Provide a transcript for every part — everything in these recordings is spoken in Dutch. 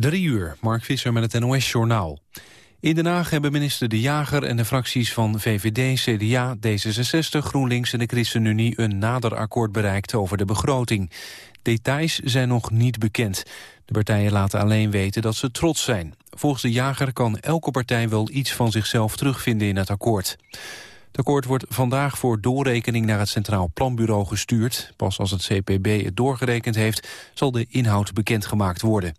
Drie uur, Mark Visser met het NOS-journaal. In Den Haag hebben minister De Jager en de fracties van VVD, CDA, D66, GroenLinks en de ChristenUnie een nader akkoord bereikt over de begroting. Details zijn nog niet bekend. De partijen laten alleen weten dat ze trots zijn. Volgens De Jager kan elke partij wel iets van zichzelf terugvinden in het akkoord. Het akkoord wordt vandaag voor doorrekening naar het Centraal Planbureau gestuurd. Pas als het CPB het doorgerekend heeft, zal de inhoud bekendgemaakt worden.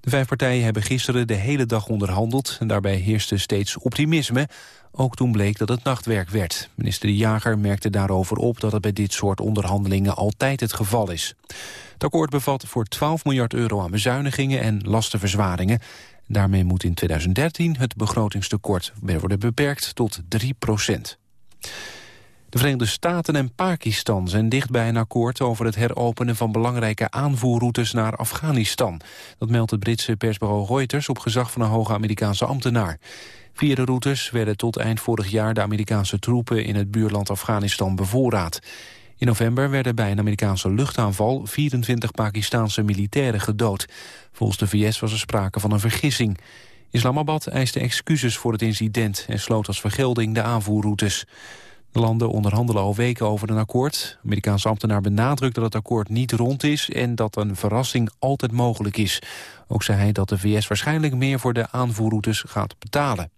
De vijf partijen hebben gisteren de hele dag onderhandeld... en daarbij heerste steeds optimisme. Ook toen bleek dat het nachtwerk werd. Minister De Jager merkte daarover op dat het bij dit soort onderhandelingen altijd het geval is. Het akkoord bevat voor 12 miljard euro aan bezuinigingen en lastenverzwaringen. Daarmee moet in 2013 het begrotingstekort worden beperkt tot 3 procent. De Verenigde Staten en Pakistan zijn dicht bij een akkoord over het heropenen van belangrijke aanvoerroutes naar Afghanistan. Dat meldt het Britse persbureau Reuters op gezag van een hoge Amerikaanse ambtenaar. Via de routes werden tot eind vorig jaar de Amerikaanse troepen in het buurland Afghanistan bevoorraad. In november werden bij een Amerikaanse luchtaanval 24 Pakistanse militairen gedood. Volgens de VS was er sprake van een vergissing. Islamabad eiste excuses voor het incident en sloot als vergelding de aanvoerroutes. De landen onderhandelen al weken over een akkoord. De Amerikaanse ambtenaar benadrukt dat het akkoord niet rond is... en dat een verrassing altijd mogelijk is. Ook zei hij dat de VS waarschijnlijk meer voor de aanvoerroutes gaat betalen.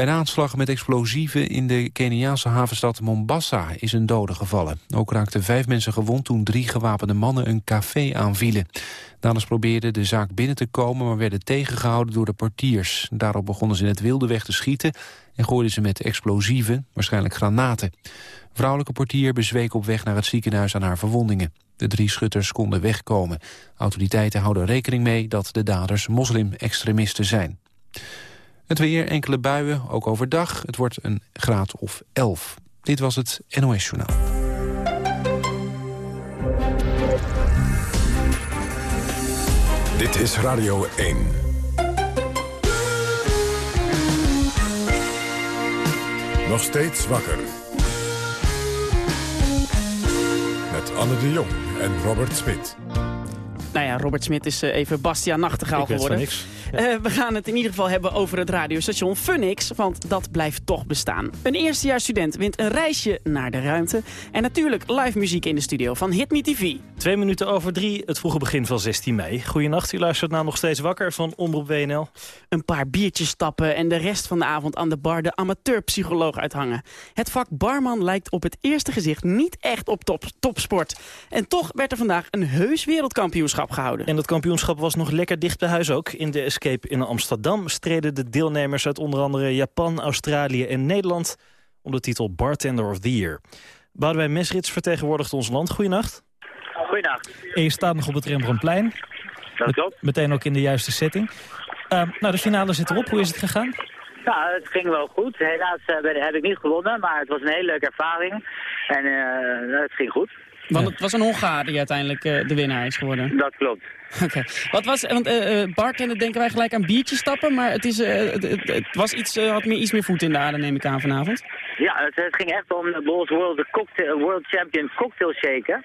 Bij een aanslag met explosieven in de Keniaanse havenstad Mombasa is een dode gevallen. Ook raakten vijf mensen gewond toen drie gewapende mannen een café aanvielen. Daders probeerden de zaak binnen te komen, maar werden tegengehouden door de portiers. Daarop begonnen ze in het wilde weg te schieten en gooiden ze met explosieven, waarschijnlijk granaten. vrouwelijke portier bezweek op weg naar het ziekenhuis aan haar verwondingen. De drie schutters konden wegkomen. Autoriteiten houden rekening mee dat de daders moslim-extremisten zijn. Het weer, enkele buien, ook overdag. Het wordt een graad of 11. Dit was het NOS Journaal. Dit is Radio 1. Nog steeds wakker. Met Anne de Jong en Robert Smit. Nou ja, Robert Smit is eh, even Bastiaan Nachtegaal geworden. niks. Uh, we gaan het in ieder geval hebben over het radiostation Funix, want dat blijft toch bestaan. Een eerstejaarsstudent wint een reisje naar de ruimte. En natuurlijk live muziek in de studio van Hit Me TV. Twee minuten over drie, het vroege begin van 16 mei. Goedenacht, u luistert naar Nog Steeds Wakker van Omroep WNL. Een paar biertjes stappen en de rest van de avond aan de bar de amateurpsycholoog uithangen. Het vak barman lijkt op het eerste gezicht niet echt op top, topsport. En toch werd er vandaag een heus wereldkampioenschap gehouden. En dat kampioenschap was nog lekker dicht bij huis ook. In de Escape in Amsterdam streden de deelnemers uit onder andere Japan, Australië en Nederland... om de titel Bartender of the Year. Boudewijn Mesrits vertegenwoordigt ons land. Goedenacht. Goedenacht. En je staat nog op het Rembrandtplein. Dat klopt. Meteen ook in de juiste setting. Uh, nou, de finale zit erop. Hoe is het gegaan? Ja, het ging wel goed. Helaas uh, heb ik niet gewonnen, maar het was een hele leuke ervaring. En uh, het ging goed. Want het was een Hongaar die uiteindelijk uh, de winnaar is geworden. Dat klopt. Oké. Wat was, want uh, bartender denken wij gelijk aan biertjes stappen, maar het, is, het, het, het, was iets, had meer, iets meer voet in de aarde, neem ik aan vanavond. Ja, het, ging echt om de Bulls World, cocktail, World Champion Cocktail Shaker.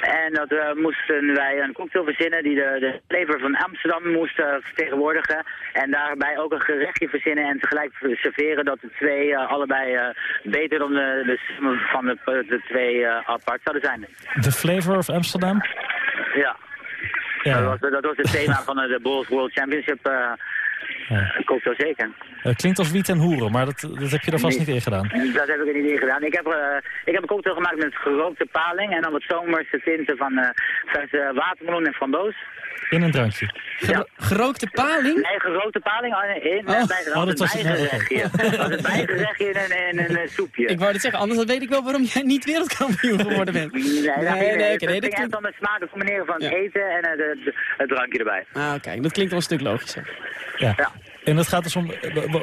En dat uh, moesten wij een cocktail verzinnen die de, de flavor van Amsterdam moest uh, vertegenwoordigen. En daarbij ook een gerechtje verzinnen en tegelijk serveren dat de twee uh, allebei beter dan de, de van de, de twee apart zouden zijn. The flavor of Amsterdam? Ja. ja. Dat, was, dat was het thema van de Bulls World Championship. Ja. Cocktail zeker. Uh, klinkt als wiet en hoeren, maar dat, dat heb je er vast nee, niet in gedaan. Dat heb ik er niet in gedaan. Ik heb, uh, ik heb een cocktail gemaakt met gerookte paling en dan wat zomerse tinten van uh, verse watermeloen en framboos. In een drankje? Ja. Gerookte paling? Nee, gerookte paling in, oh. bij oh, dat was een bijgerechtje. bijgerechtje in een, in een soepje. Ik wou het zeggen, anders weet ik wel waarom jij niet wereldkampioen geworden bent. nee, nee, nee, nee, nee, okay, nee, dat ging dan de smaak combineren van het ja. eten en het, het, het drankje erbij. Ah, oké. Okay. Dat klinkt wel een stuk logischer. Ja. ja. En dat gaat dus om,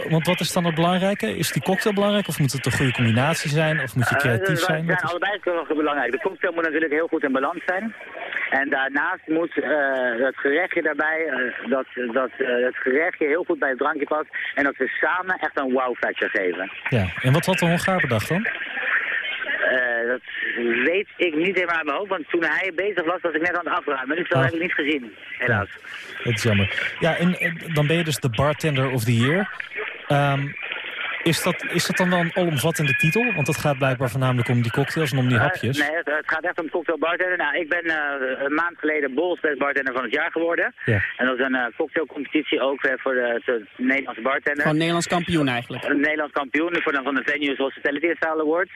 want wat is dan het belangrijke? Is die cocktail belangrijk of moet het een goede combinatie zijn? Of moet je creatief uh, zijn? Het zijn allebei belangrijk. De cocktail moet natuurlijk heel goed in balans zijn. En daarnaast moet uh, het gerechtje daarbij, uh, dat, dat het gerechtje heel goed bij het drankje past. En dat we samen echt een wow factor geven. Ja, en wat had de Hongaar bedacht dan? Dat weet ik niet helemaal uit mijn hoofd, want toen hij bezig was, was ik net aan het afruimen. Dus dat Oh. heb ik niet gezien, helaas. Dat is jammer. Ja, en eh, dan ben je dus de bartender of the year. Ehm, is, dat, is dat dan wel een alomvattende titel? Want het gaat blijkbaar voornamelijk om die cocktails en om die Eh, hapjes. nee, het, het gaat echt om cocktail bartender. Nou, ik ben eh, een maand geleden Bols Best Bartender van het jaar geworden. Ja. En dat is een eh, cocktailcompetitie ook weer voor de, de Nederlandse bartender. Gewoon Nederlands kampioen eigenlijk. Een Nederlands kampioen voor dan van de Venues Hospitality Style Awards.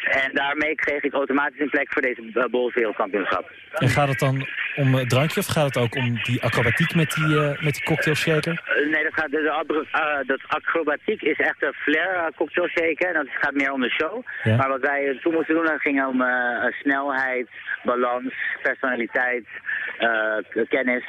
En daarmee kreeg ik automatisch een plek voor deze uh, Bols wereldkampioenschap. En gaat het dan om het drankje of gaat het ook om die acrobatiek met die, eh, met die cocktail shaker? Eh, nee, dat, gaat, de, eh, dat acrobatiek is echt een flair uh, cocktail shaken. En dat gaat meer om de show. Ja. Maar wat wij toen moesten doen, dat ging om eh, snelheid, balans, personaliteit, eh, kennis.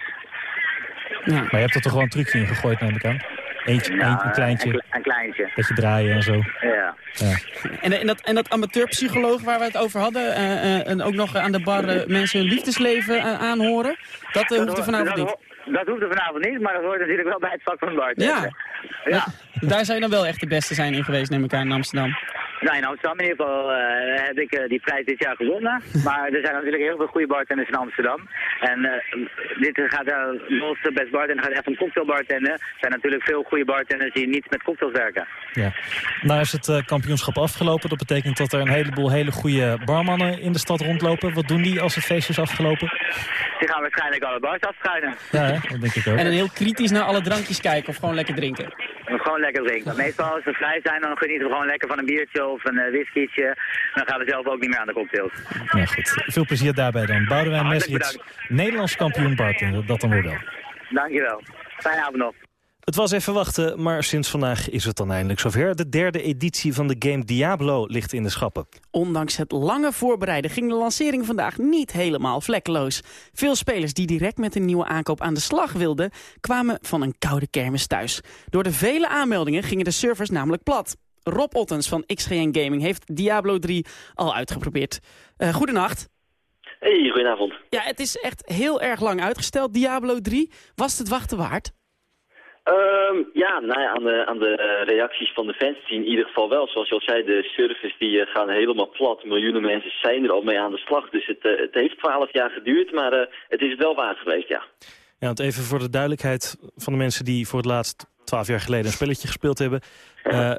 Ja. Maar je hebt er toch wel een trucje in gegooid, neem ik aan? Eentje, Ja, een, een kleintje, Een, kle- een kleintje, beetje draaien en zo. ja. Ja. En, en, dat, en dat amateurpsycholoog waar we het over hadden... eh, eh, en ook nog aan de bar eh, mensen hun liefdesleven eh, aanhoren... dat eh, hoeft er vanavond dat, niet. Dat hoeft er vanavond niet, maar dat hoort natuurlijk wel bij het vak van de bartender. ja. Daar zou je dan wel echt de beste zijn in geweest, neem ik aan, in Amsterdam. Nou, in Amsterdam in ieder geval eh, heb ik eh, die prijs dit jaar gewonnen. Maar er zijn natuurlijk heel veel goede bartenders in Amsterdam. En eh, dit gaat uh, los de best bartender gaat echt om cocktailbartender. Er zijn natuurlijk veel goede bartenders die niet met cocktails werken. Ja. Nou is het eh, kampioenschap afgelopen. Dat betekent dat er een heleboel hele goede barmannen in de stad rondlopen. Wat doen die als het feestje is afgelopen? Die gaan waarschijnlijk alle bars afschuinen. Ja, hè? dat denk ik ook. En dan heel kritisch naar alle drankjes kijken of gewoon lekker drinken. En gewoon lekker drinken. Meestal als we vrij zijn, dan genieten we gewoon lekker van een biertje of een uh, whiskytje. Dan gaan we zelf ook niet meer aan de cocktails. Ja, goed. Veel plezier daarbij dan. Boudewijn Mesrits, Nederlands kampioen bartender. Dat dan weer wel. Dankjewel. Fijne avond nog. Het was even wachten, maar sinds vandaag is het dan eindelijk zover. De derde editie van de game Diablo ligt in de schappen. Ondanks het lange voorbereiden ging de lancering vandaag niet helemaal vlekkeloos. Veel spelers die direct met een nieuwe aankoop aan de slag wilden... kwamen van een koude kermis thuis. Door de vele aanmeldingen gingen de servers namelijk plat. Rob Ottens van XGN Gaming heeft Diablo 3 al uitgeprobeerd. Uh, goedenacht. Hey, goedenavond. Ja, het is echt heel erg lang uitgesteld, Diablo 3. Was het wachten waard? Um, ja, nou ja, aan de, aan de reacties van de fans zien in ieder geval wel. Zoals je al zei, de servers die uh, gaan helemaal plat. Miljoenen mensen zijn er al mee aan de slag. Dus het, uh, het heeft twaalf jaar geduurd, maar uh, het is het wel waard geweest, ja. Ja, want even voor de duidelijkheid van de mensen die voor het laatst twaalf jaar geleden een spelletje gespeeld hebben. Uh,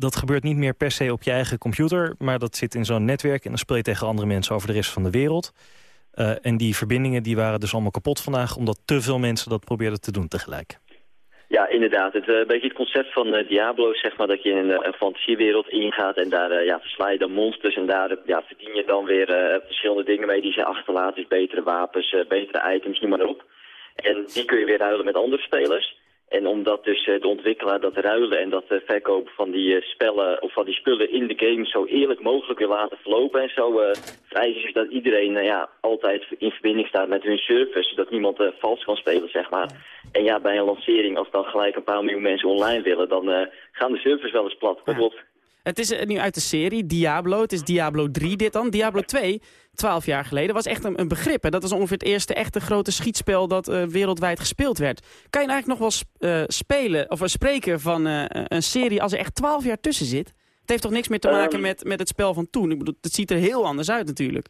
dat gebeurt niet meer per se op je eigen computer, maar dat zit in zo'n netwerk. En dan speel je tegen andere mensen over de rest van de wereld. Uh, en die verbindingen die waren dus allemaal kapot vandaag, omdat te veel mensen dat probeerden te doen tegelijk. Ja, inderdaad. Het uh, beetje het concept van uh, Diablo zeg maar dat je in een, een fantasiewereld ingaat en daar uh, ja, versla je dan monsters en daar ja, verdien je dan weer verschillende dingen mee die ze achterlaten. Dus betere wapens, betere items, noem maar op. En die kun je weer ruilen met andere spelers. En omdat dus de ontwikkelaar dat ruilen en dat verkopen van die spellen of van die spullen in de game zo eerlijk mogelijk wil laten verlopen en zo uh, vereisen ze dat iedereen uh, ja, altijd in verbinding staat met hun servers, zodat niemand uh, vals kan spelen, zeg maar. En ja, bij een lancering, als dan gelijk een paar miljoen mensen online willen, dan gaan de servers wel eens plat. Dat klopt. Het is nu uit de serie Diablo, het is Diablo 3 dit dan. Diablo 2, 12 jaar geleden, was echt een, een begrip. Hè? Dat was ongeveer het eerste echte grote schietspel dat uh, wereldwijd gespeeld werd. Kan je nou eigenlijk nog wel uh, spelen of uh, spreken van een serie als er echt 12 jaar tussen zit? Het heeft toch niks meer te maken um, met, met het spel van toen? Ik bedoel, het ziet er heel anders uit natuurlijk.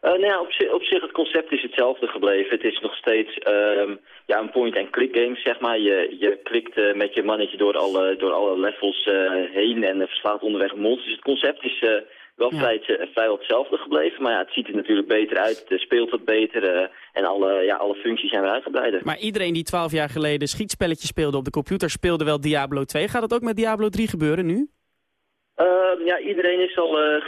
Nou ja, op, zich, op zich het concept is hetzelfde gebleven. Het is nog steeds uh, ja, een point-and-click game, zeg maar. Je, je klikt met je mannetje door alle, door alle levels heen en verslaat onderweg monsters. Dus het concept is wel ja. vrij, vrijwel hetzelfde gebleven. Maar ja, het ziet er natuurlijk beter uit, het speelt wat beter en alle, ja, alle functies zijn weer uitgebreider. Maar iedereen die 12 jaar geleden schietspelletjes speelde op de computer speelde wel Diablo 2. Gaat dat ook met Diablo 3 gebeuren nu? Uh, ja, iedereen is al uh,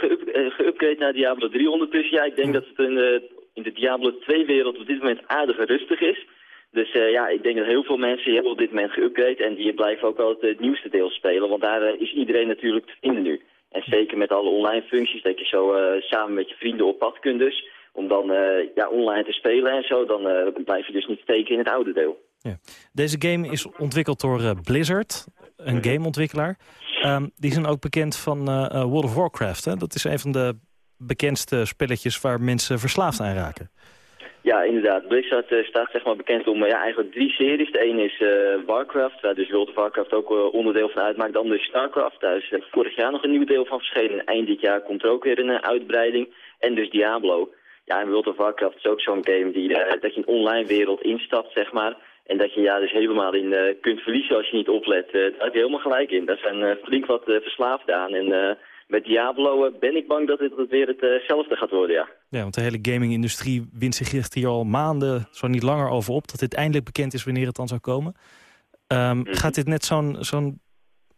geüpgrade naar Diablo 3 ondertussen. Ja, ik denk ja. dat het in de, in de Diablo 2-wereld op dit moment aardig rustig is. Dus ja, ik denk dat heel veel mensen hebben op dit moment geüpgrade en die blijven ook wel het, het nieuwste deel spelen. Want daar is iedereen natuurlijk te vinden nu. En zeker met alle online functies, dat je zo samen met je vrienden op pad kunt dus. Om dan ja, online te spelen en zo, dan blijf je dus niet steken in het oude deel. Ja. Deze game is ontwikkeld door Blizzard, een gameontwikkelaar. Um, die zijn ook bekend van World of Warcraft. Hè? Dat is een van de bekendste spelletjes waar mensen verslaafd aan raken. Ja, inderdaad. Blizzard uh, staat zeg maar, bekend om uh, ja, eigenlijk drie series. De ene is uh, Warcraft, waar dus World of Warcraft ook onderdeel van uitmaakt. De Starcraft, daar is vorig jaar nog een nieuw deel van verschenen. Eind dit jaar komt er ook weer een uitbreiding. En dus Diablo. Ja, en World of Warcraft is ook zo'n game die, dat je een online wereld instapt, zeg maar. En dat je ja, dus helemaal in kunt verliezen als je niet oplet. daar heb je helemaal gelijk in. Daar zijn flink wat verslaafd aan. En met Diablo ben ik bang dat het weer hetzelfde gaat worden, ja. Ja, want de hele gaming-industrie wint zich hier al maanden, zo niet langer over op... dat dit eindelijk bekend is wanneer het dan zou komen. Um, Gaat dit net zo'n zo'n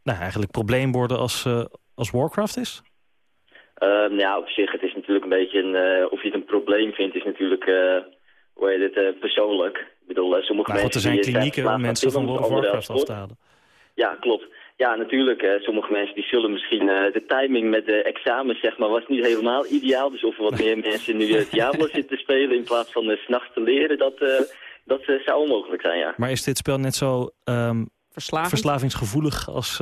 nou, eigenlijk probleem worden als, uh, als Warcraft is? Um, ja, op zich, het is natuurlijk een beetje een... Uh, of je het een probleem vindt, is natuurlijk... Hoe heet het, persoonlijk. Ik bedoel, sommige maar mensen... er zijn klinieken om mensen van World of Warcraft af te halen. Ja, klopt. Ja, natuurlijk. Hè. Sommige mensen die zullen misschien... Uh, de timing met de examens, zeg maar, was niet helemaal ideaal. Dus of er wat meer mensen nu uh, Diablo zitten te spelen in plaats van uh, s'nachts te leren, dat, dat zou onmogelijk zijn, ja. Maar is dit spel net zo um, verslavingsgevoelig als,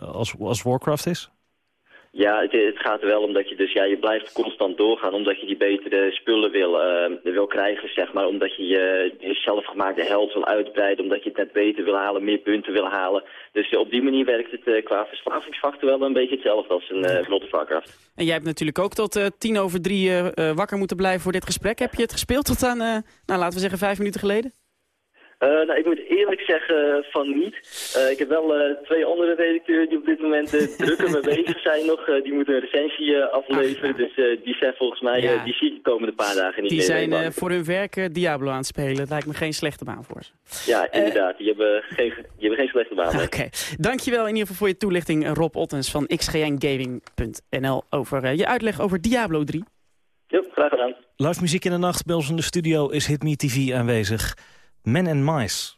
als, als Warcraft is? Ja, het, gaat er wel om dat je dus, ja, je blijft constant doorgaan omdat je die betere spullen wil, uh, wil krijgen, zeg maar. Omdat je je, zelfgemaakte held wil uitbreiden, omdat je het net beter wil halen, meer punten wil halen. Dus uh, op die manier werkt het uh, qua verslavingsfactor wel een beetje hetzelfde als een uh, Warcraft. En jij hebt natuurlijk ook tot tien over drie wakker moeten blijven voor dit gesprek. Heb je het gespeeld tot aan, nou laten we zeggen, vijf minuten geleden? Uh, nou, ik moet eerlijk zeggen van niet. Uh, ik heb wel uh, twee andere redacteuren die op dit moment drukker mee bezig zijn nog. die moeten een recensie afleveren. Dus die zijn volgens mij, ja. die zie ik de komende paar dagen niet Die zijn voor hun werk Diablo aan het spelen. Dat lijkt me geen slechte baan voor ze. Ja, inderdaad. Die hebben, geen, die hebben geen slechte baan. Oké. Okay. Dankjewel in ieder geval voor je toelichting Rob Ottens van xgngaming.nl over je uitleg over Diablo 3. Ja, graag gedaan. Live muziek in de nacht bij ons in de studio is Hit Me TV aanwezig. Men and Mice.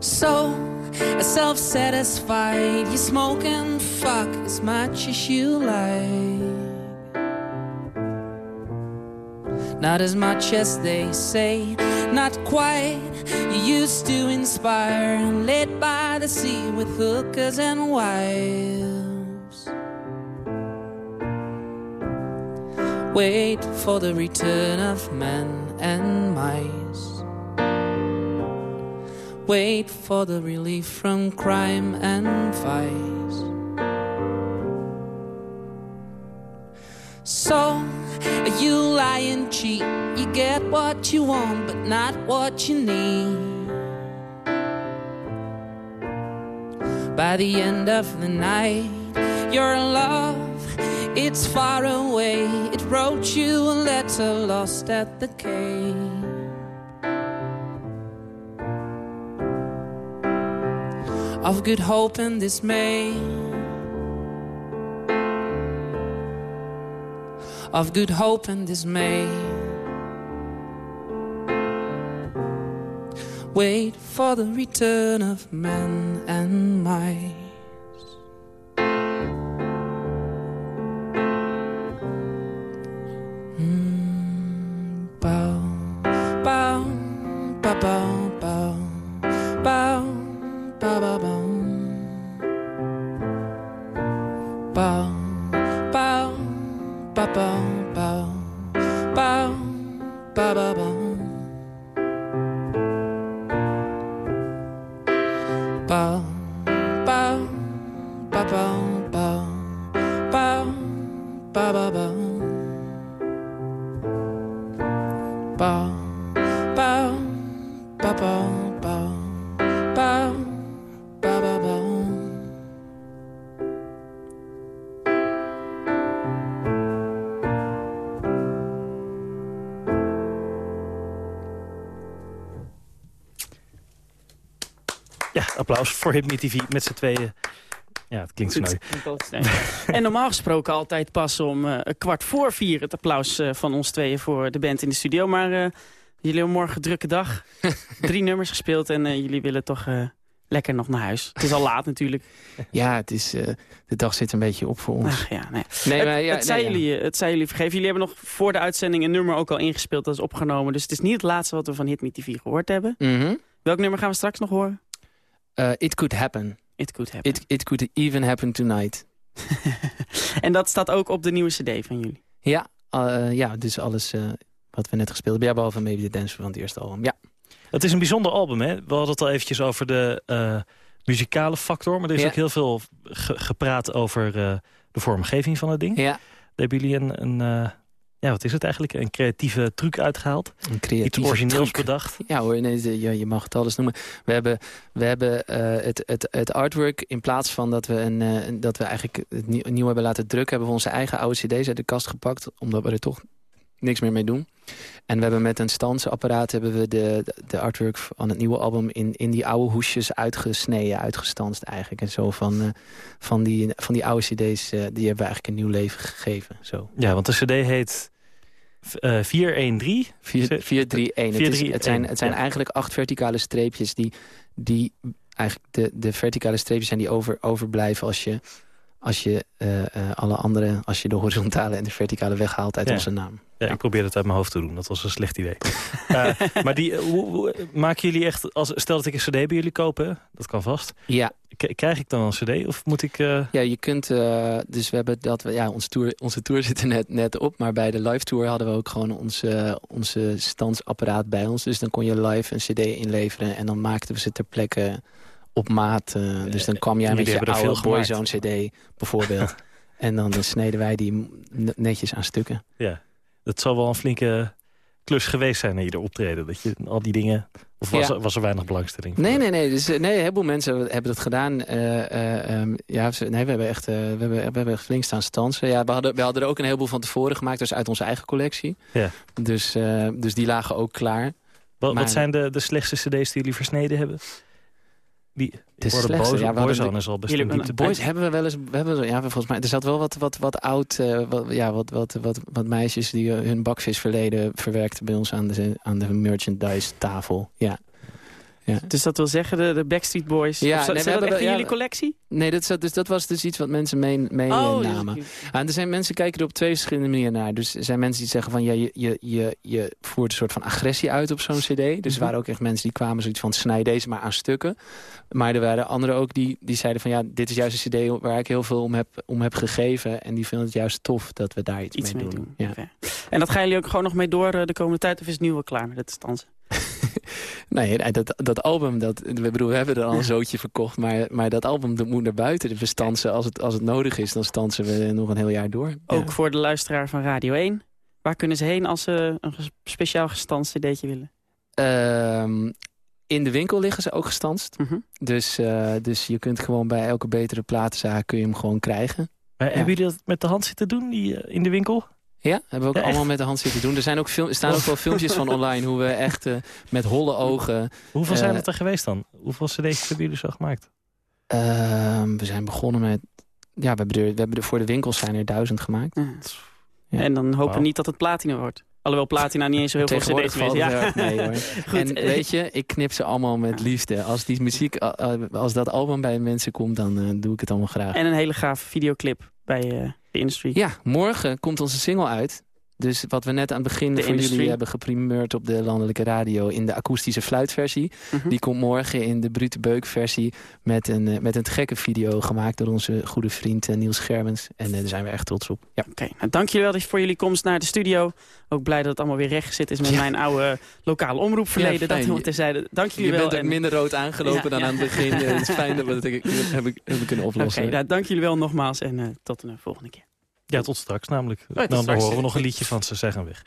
So self-satisfied, you smoke and fuck as much as you like. Not as much as they say, not quite. You used to inspire, and led by the sea with hookers and wives. Wait for the return of men and mice. Wait for the relief from crime and vice. So you lie and cheat. You get what you want, but not what you need. By the end of the night, your love, it's far away. It wrote you a letter lost at the cave. Of good hope and dismay. Of good hope and dismay. Wait for the return of man and mice. Applaus voor Hit TV met z'n tweeën. Ja, het klinkt sneu. en normaal gesproken altijd pas om uh, kwart voor vier... het applaus uh, van ons tweeën voor de band in de studio. Maar uh, jullie hebben morgen een drukke dag. Drie nummers gespeeld en jullie willen toch lekker nog naar huis. Het is al laat natuurlijk. Ja, het is, uh, de dag zit een beetje op voor ons. Ach, ja, nee. nee, het, maar, ja, het, zei nee, jullie, het jullie vergeven. Jullie hebben nog voor de uitzending een nummer ook al ingespeeld. Dat is opgenomen. Dus het is niet het laatste wat we van Hit Me TV gehoord hebben. Mhm. Welk nummer gaan we straks nog horen? Uh, it Could Happen. It Could Happen. It, it Could Even Happen Tonight. en dat staat ook op de nieuwe cd van jullie? Ja, uh, ja dus alles uh, wat we net gespeeld hebben. Ja, behalve Maybe the Dance van het eerste album. Ja. Het is een bijzonder album, hè? We hadden het al eventjes over de uh, muzikale factor. Maar er is Ja. ook heel veel ge gepraat over uh, de vormgeving van het ding. Ja, Daar hebben jullie een, een uh, ja, wat is het eigenlijk? Een creatieve truc uitgehaald. een creatieve Iets origineels truc. bedacht. Ja hoor, nee, je, je mag het alles noemen. We hebben, we hebben uh, het, het, het artwork, in plaats van dat we, een, uh, dat we eigenlijk het nieuw, nieuw hebben laten drukken... hebben we onze eigen oude cd's uit de kast gepakt, omdat we er toch niks meer mee doen. En we hebben met een stansapparaat hebben we de, de artwork van het nieuwe album... in, in die oude hoesjes uitgesneden, uitgestanst eigenlijk. En zo van, uh, van, die, van die oude cd's, die hebben we eigenlijk een nieuw leven gegeven. Zo. Ja, want de cd heet uh, 413. 431. Het, is, het zijn, het zijn ja. eigenlijk acht verticale streepjes die, die eigenlijk de, de verticale streepjes zijn die over, overblijven als je, als je uh, uh, alle andere, als je de horizontale en de verticale weghaalt uit Ja. onze naam. Ja, ik probeerde het uit mijn hoofd te doen. Dat was een slecht idee. uh, maar die, hoe, hoe, maken jullie echt... Als, stel dat ik een cd bij jullie kopen, dat kan vast. Ja, K krijg ik dan een cd of moet ik... Uh... ja je kunt... Dus we hebben dat... We, ja, onze tour, onze tour zit er net, net op. Maar bij de live tour hadden we ook gewoon onze, onze standsapparaat bij ons. Dus dan kon je live een cd inleveren. En dan maakten we ze ter plekke op maat. Uh, dus dan kwam jij met je oude. Boyzone cd bijvoorbeeld. en dan sneden wij die netjes aan stukken. Ja, dat zal wel een flinke klus geweest zijn in ieder optreden. Dat je al die dingen... Of was, Ja. er, was er weinig belangstelling voor? Nee, nee, nee. Dus, eh, nee, een heleboel mensen hebben dat gedaan. Eh, eh, ehm, ja, nee, we hebben echt, eh, we hebben, we hebben echt flink staan stansen. Ja, we, hadden, we hadden er ook een heleboel van tevoren gemaakt. Dus uit onze eigen collectie. Ja. Dus, eh, dus die lagen ook klaar. Wat, Maar- wat zijn de, de slechtste cd's die jullie versneden hebben? Die, De de ja, Boyzone is al best Jullie een hebben diepte. Boys hebben we wel eens... We hebben, ja, volgens mij, er zat wel wat, wat, wat oud... eh, wat, ja, wat, wat, wat, wat meisjes die eh, hun bakvisverleden verwerkten bij ons aan de, aan de merchandise tafel. Ja. Dus dat wil zeggen, de, de Backstreet Boys. Ja, Of zo- nee, we dat echt in ja, jullie collectie? Nee, dat, zat- dus, dat was dus iets wat mensen meenamen. Mee, oh, eh, namen. dus- Ah, en er zijn mensen kijken er op twee verschillende manieren naar. Dus er zijn mensen die zeggen van ja, je, je, je, je voert een soort van agressie uit op zo'n cd. Dus er Mhm. waren ook echt mensen die kwamen zoiets van snij deze maar aan stukken. Maar er waren anderen ook die, die zeiden van ja, dit is juist een cd waar ik heel veel om heb, om heb gegeven. En die vinden het juist tof dat we daar iets, Iets mee, mee doen. doen. Ja. En dat gaan jullie ook gewoon nog mee door eh, de komende tijd? Of is het nu wel klaar met het stansen? Nee, dat, dat album, dat, we, bedoel, we hebben er al een zootje verkocht. Maar, maar dat album dat moet naar buiten. We stansen, als het, als het nodig is, dan stansen we nog een heel jaar door. Ook Ja. voor de luisteraar van Radio 1. Waar kunnen ze heen als ze een speciaal gestanst cd'tje willen? Ehm, in de winkel liggen ze ook gestanst. Mhm. Dus, eh, dus je kunt gewoon bij elke betere platenzaak kun je hem gewoon krijgen. Hebben jullie dat met de hand zitten doen die, eh, in de winkel? Ja, hebben we ook allemaal met de hand zitten doen. Er zijn ook film, staan ook wel filmpjes van online hoe we echt eh, met holle ogen... Hoeveel zijn Eh, het er geweest dan? Hoeveel cd's hebben jullie zo gemaakt? ehm, we zijn begonnen met... Ja, we hebben, er, we hebben er voor de winkels zijn er duizend gemaakt. Ja. Ja. En dan hopen we niet dat het platina wordt. Alhoewel platina niet eens zo heel veel cd's meer Ja. erg mee hoor. Goed, En eh, weet je, ik knip ze allemaal met liefde. Als die muziek, eh, eh, als dat album bij mensen komt, dan eh, doe ik het allemaal graag. En een hele gave videoclip bij eh, Ja, morgen komt onze single uit. Dus wat we net aan het begin De voor jullie hebben geprimeerd op de landelijke radio... in de akoestische fluitversie. Mhm. Die komt morgen in de brute beukversie... met een, eh, met een gekke video gemaakt door onze goede vriend eh, Niels Schermens. En eh, daar zijn we echt trots op. Ja. Oké, nou, dank jullie wel voor jullie komst naar de studio. Ook blij dat het allemaal weer recht gezet is met Ja. mijn oude lokale omroepverleden. Ja, dat terzijde. Dank jullie Je wel. bent ook en- minder rood aangelopen Ja, dan aan het begin. Het is fijn dat we dat hebben kunnen Oké, oplossen. nou, dank jullie wel nogmaals en tot een volgende keer. Ja, tot straks namelijk. tot dan straks. horen we nog een liedje van Ze zeggen weg.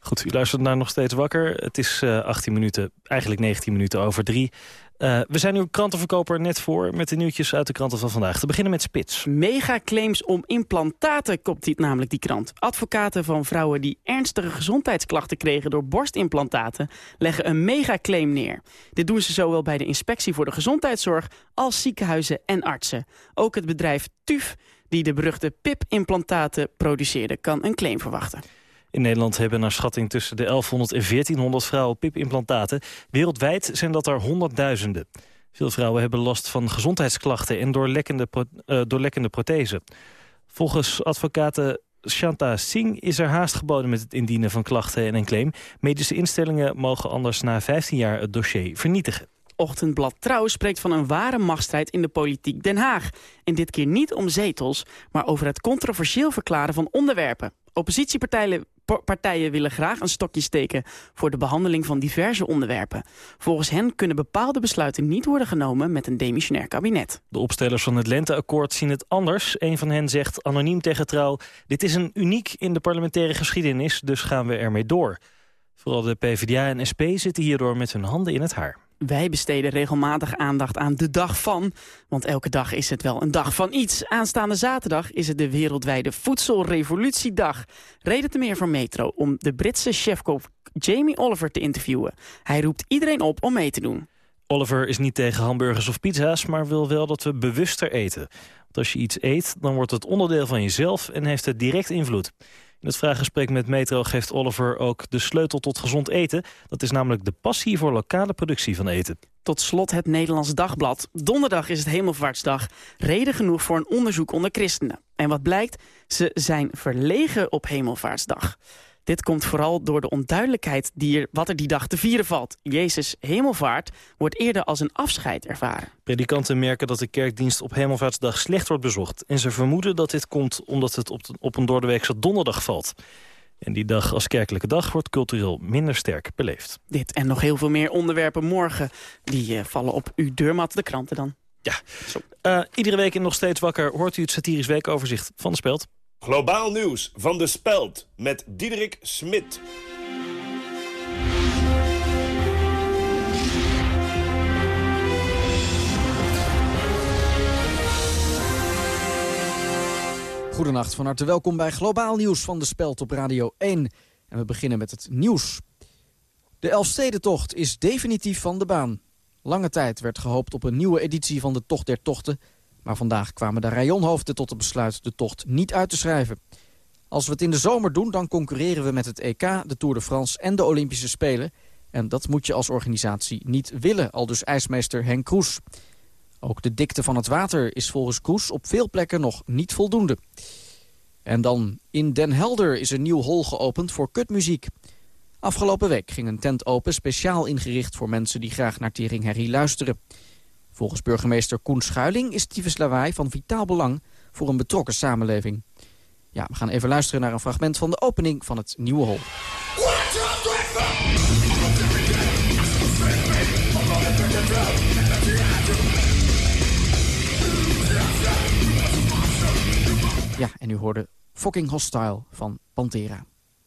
Goed, u luistert naar Nog Steeds Wakker. Het is eh 18 minuten, eigenlijk 19 minuten over drie. Eh, we zijn uw krantenverkoper net voor met de nieuwtjes uit de kranten van vandaag. Te beginnen met Spits. Megaclaims om implantaten, kopt die, namelijk die krant. Advocaten van vrouwen die ernstige gezondheidsklachten kregen door borstimplantaten... leggen een megaclaim neer. Dit doen ze zowel bij de Inspectie voor de Gezondheidszorg... als ziekenhuizen en artsen. Ook het bedrijf TUF, die de beruchte PIP-implantaten produceerde... kan een claim verwachten. In Nederland hebben naar schatting tussen de 1100 en 1400 vrouwen pipimplantaten. Wereldwijd zijn dat er honderdduizenden. Veel vrouwen hebben last van gezondheidsklachten en doorlekkende, uh, doorlekkende prothesen. Volgens advocaten Shanta Singh is er haast geboden met het indienen van klachten en een claim. Medische instellingen mogen anders na 15 jaar het dossier vernietigen. Ochtendblad Trouw spreekt van een ware machtsstrijd in de politiek Den Haag. En dit keer niet om zetels, maar over het controversieel verklaren van onderwerpen. Oppositiepartijen partijen willen graag een stokje steken voor de behandeling van diverse onderwerpen. Volgens hen kunnen bepaalde besluiten niet worden genomen met een demissionair kabinet. De opstellers van het Lenteakkoord zien het anders. Een van hen zegt anoniem tegen Trouw... dit is een uniek in de parlementaire geschiedenis, dus gaan we ermee door. Vooral de PvdA en SP zitten hierdoor met hun handen in het haar. Wij besteden regelmatig aandacht aan de dag van. Want elke dag is het wel een dag van iets. Aanstaande zaterdag is het de wereldwijde voedselrevolutiedag. Reden te meer voor Metro om de Britse chefkok Jamie Oliver te interviewen. Hij roept iedereen op om mee te doen. Oliver is niet tegen hamburgers of pizza's, maar wil wel dat we bewuster eten. Als je iets eet, dan wordt het onderdeel van jezelf en heeft het direct invloed. In het vraaggesprek met Metro geeft Oliver ook de sleutel tot gezond eten. Dat is namelijk de passie voor lokale productie van eten. Tot slot het Nederlands Dagblad. Donderdag is het Hemelvaartsdag. Reden genoeg voor een onderzoek onder christenen. En wat blijkt? Ze zijn verlegen op Hemelvaartsdag. Dit komt vooral door de onduidelijkheid die er, wat er die dag te vieren valt. Jezus' hemelvaart wordt eerder als een afscheid ervaren. Predikanten merken dat de kerkdienst op hemelvaartsdag slecht wordt bezocht. En ze vermoeden dat dit komt omdat het op, op een doordeweekse donderdag valt. En die dag als kerkelijke dag wordt cultureel minder sterk beleefd. Dit en nog heel veel meer onderwerpen morgen. Die uh, vallen op uw deurmat, de kranten dan. Ja, uh, iedere week in Nog Steeds Wakker hoort u het satirisch weekoverzicht van de Speld. Globaal nieuws van de Speld met Diederik Smit. Goedenacht, van harte welkom bij Globaal Nieuws van de Speld op Radio 1. En we beginnen met het nieuws. De Elfstedentocht is definitief van de baan. Lange tijd werd gehoopt op een nieuwe editie van de Tocht der Tochten... Maar vandaag kwamen de rayonhoofden tot het besluit de tocht niet uit te schrijven. Als we het in de zomer doen, dan concurreren we met het EK, de Tour de France en de Olympische Spelen. En dat moet je als organisatie niet willen, al dus ijsmeester Henk Kroes. Ook de dikte van het water is volgens Kroes op veel plekken nog niet voldoende. En dan, in Den Helder is een nieuw hol geopend voor kutmuziek. Afgelopen week ging een tent open speciaal ingericht voor mensen die graag naar Tering Harry luisteren. Volgens burgemeester Koen Schuiling is Tyfus Lawaai van vitaal belang voor een betrokken samenleving. Ja, we gaan even luisteren naar een fragment van de opening van het nieuwe hol. Ja, en u hoorde Fucking Hostile van Pantera.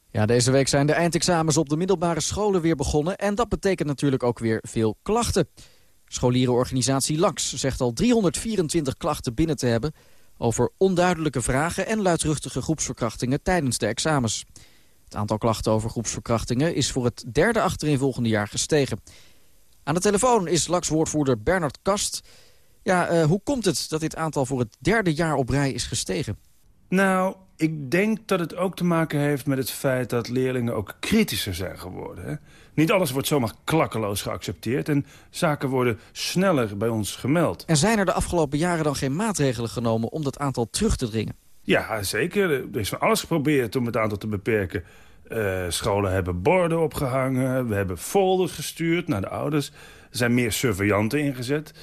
Ja, deze week zijn de eindexamens op de middelbare scholen weer begonnen... en dat betekent natuurlijk ook weer veel klachten. Scholierenorganisatie LAX zegt al 324 klachten binnen te hebben... over onduidelijke vragen en luidruchtige groepsverkrachtingen tijdens de examens. Het aantal klachten over groepsverkrachtingen is voor het derde achtereenvolgende jaar gestegen. Aan de telefoon is LAX-woordvoerder Bernard Kast. Ja, uh, hoe komt het dat dit aantal voor het derde jaar op rij is gestegen? Nou, ik denk dat het ook te maken heeft met het feit dat leerlingen ook kritischer zijn geworden. Hè? Niet alles wordt zomaar klakkeloos geaccepteerd en zaken worden sneller bij ons gemeld. En zijn er de afgelopen jaren dan geen maatregelen genomen om dat aantal terug te dringen? Ja, zeker. Er is van alles geprobeerd om het aantal te beperken. Uh, scholen hebben borden opgehangen, we hebben folders gestuurd naar de ouders. Er zijn meer surveillanten ingezet.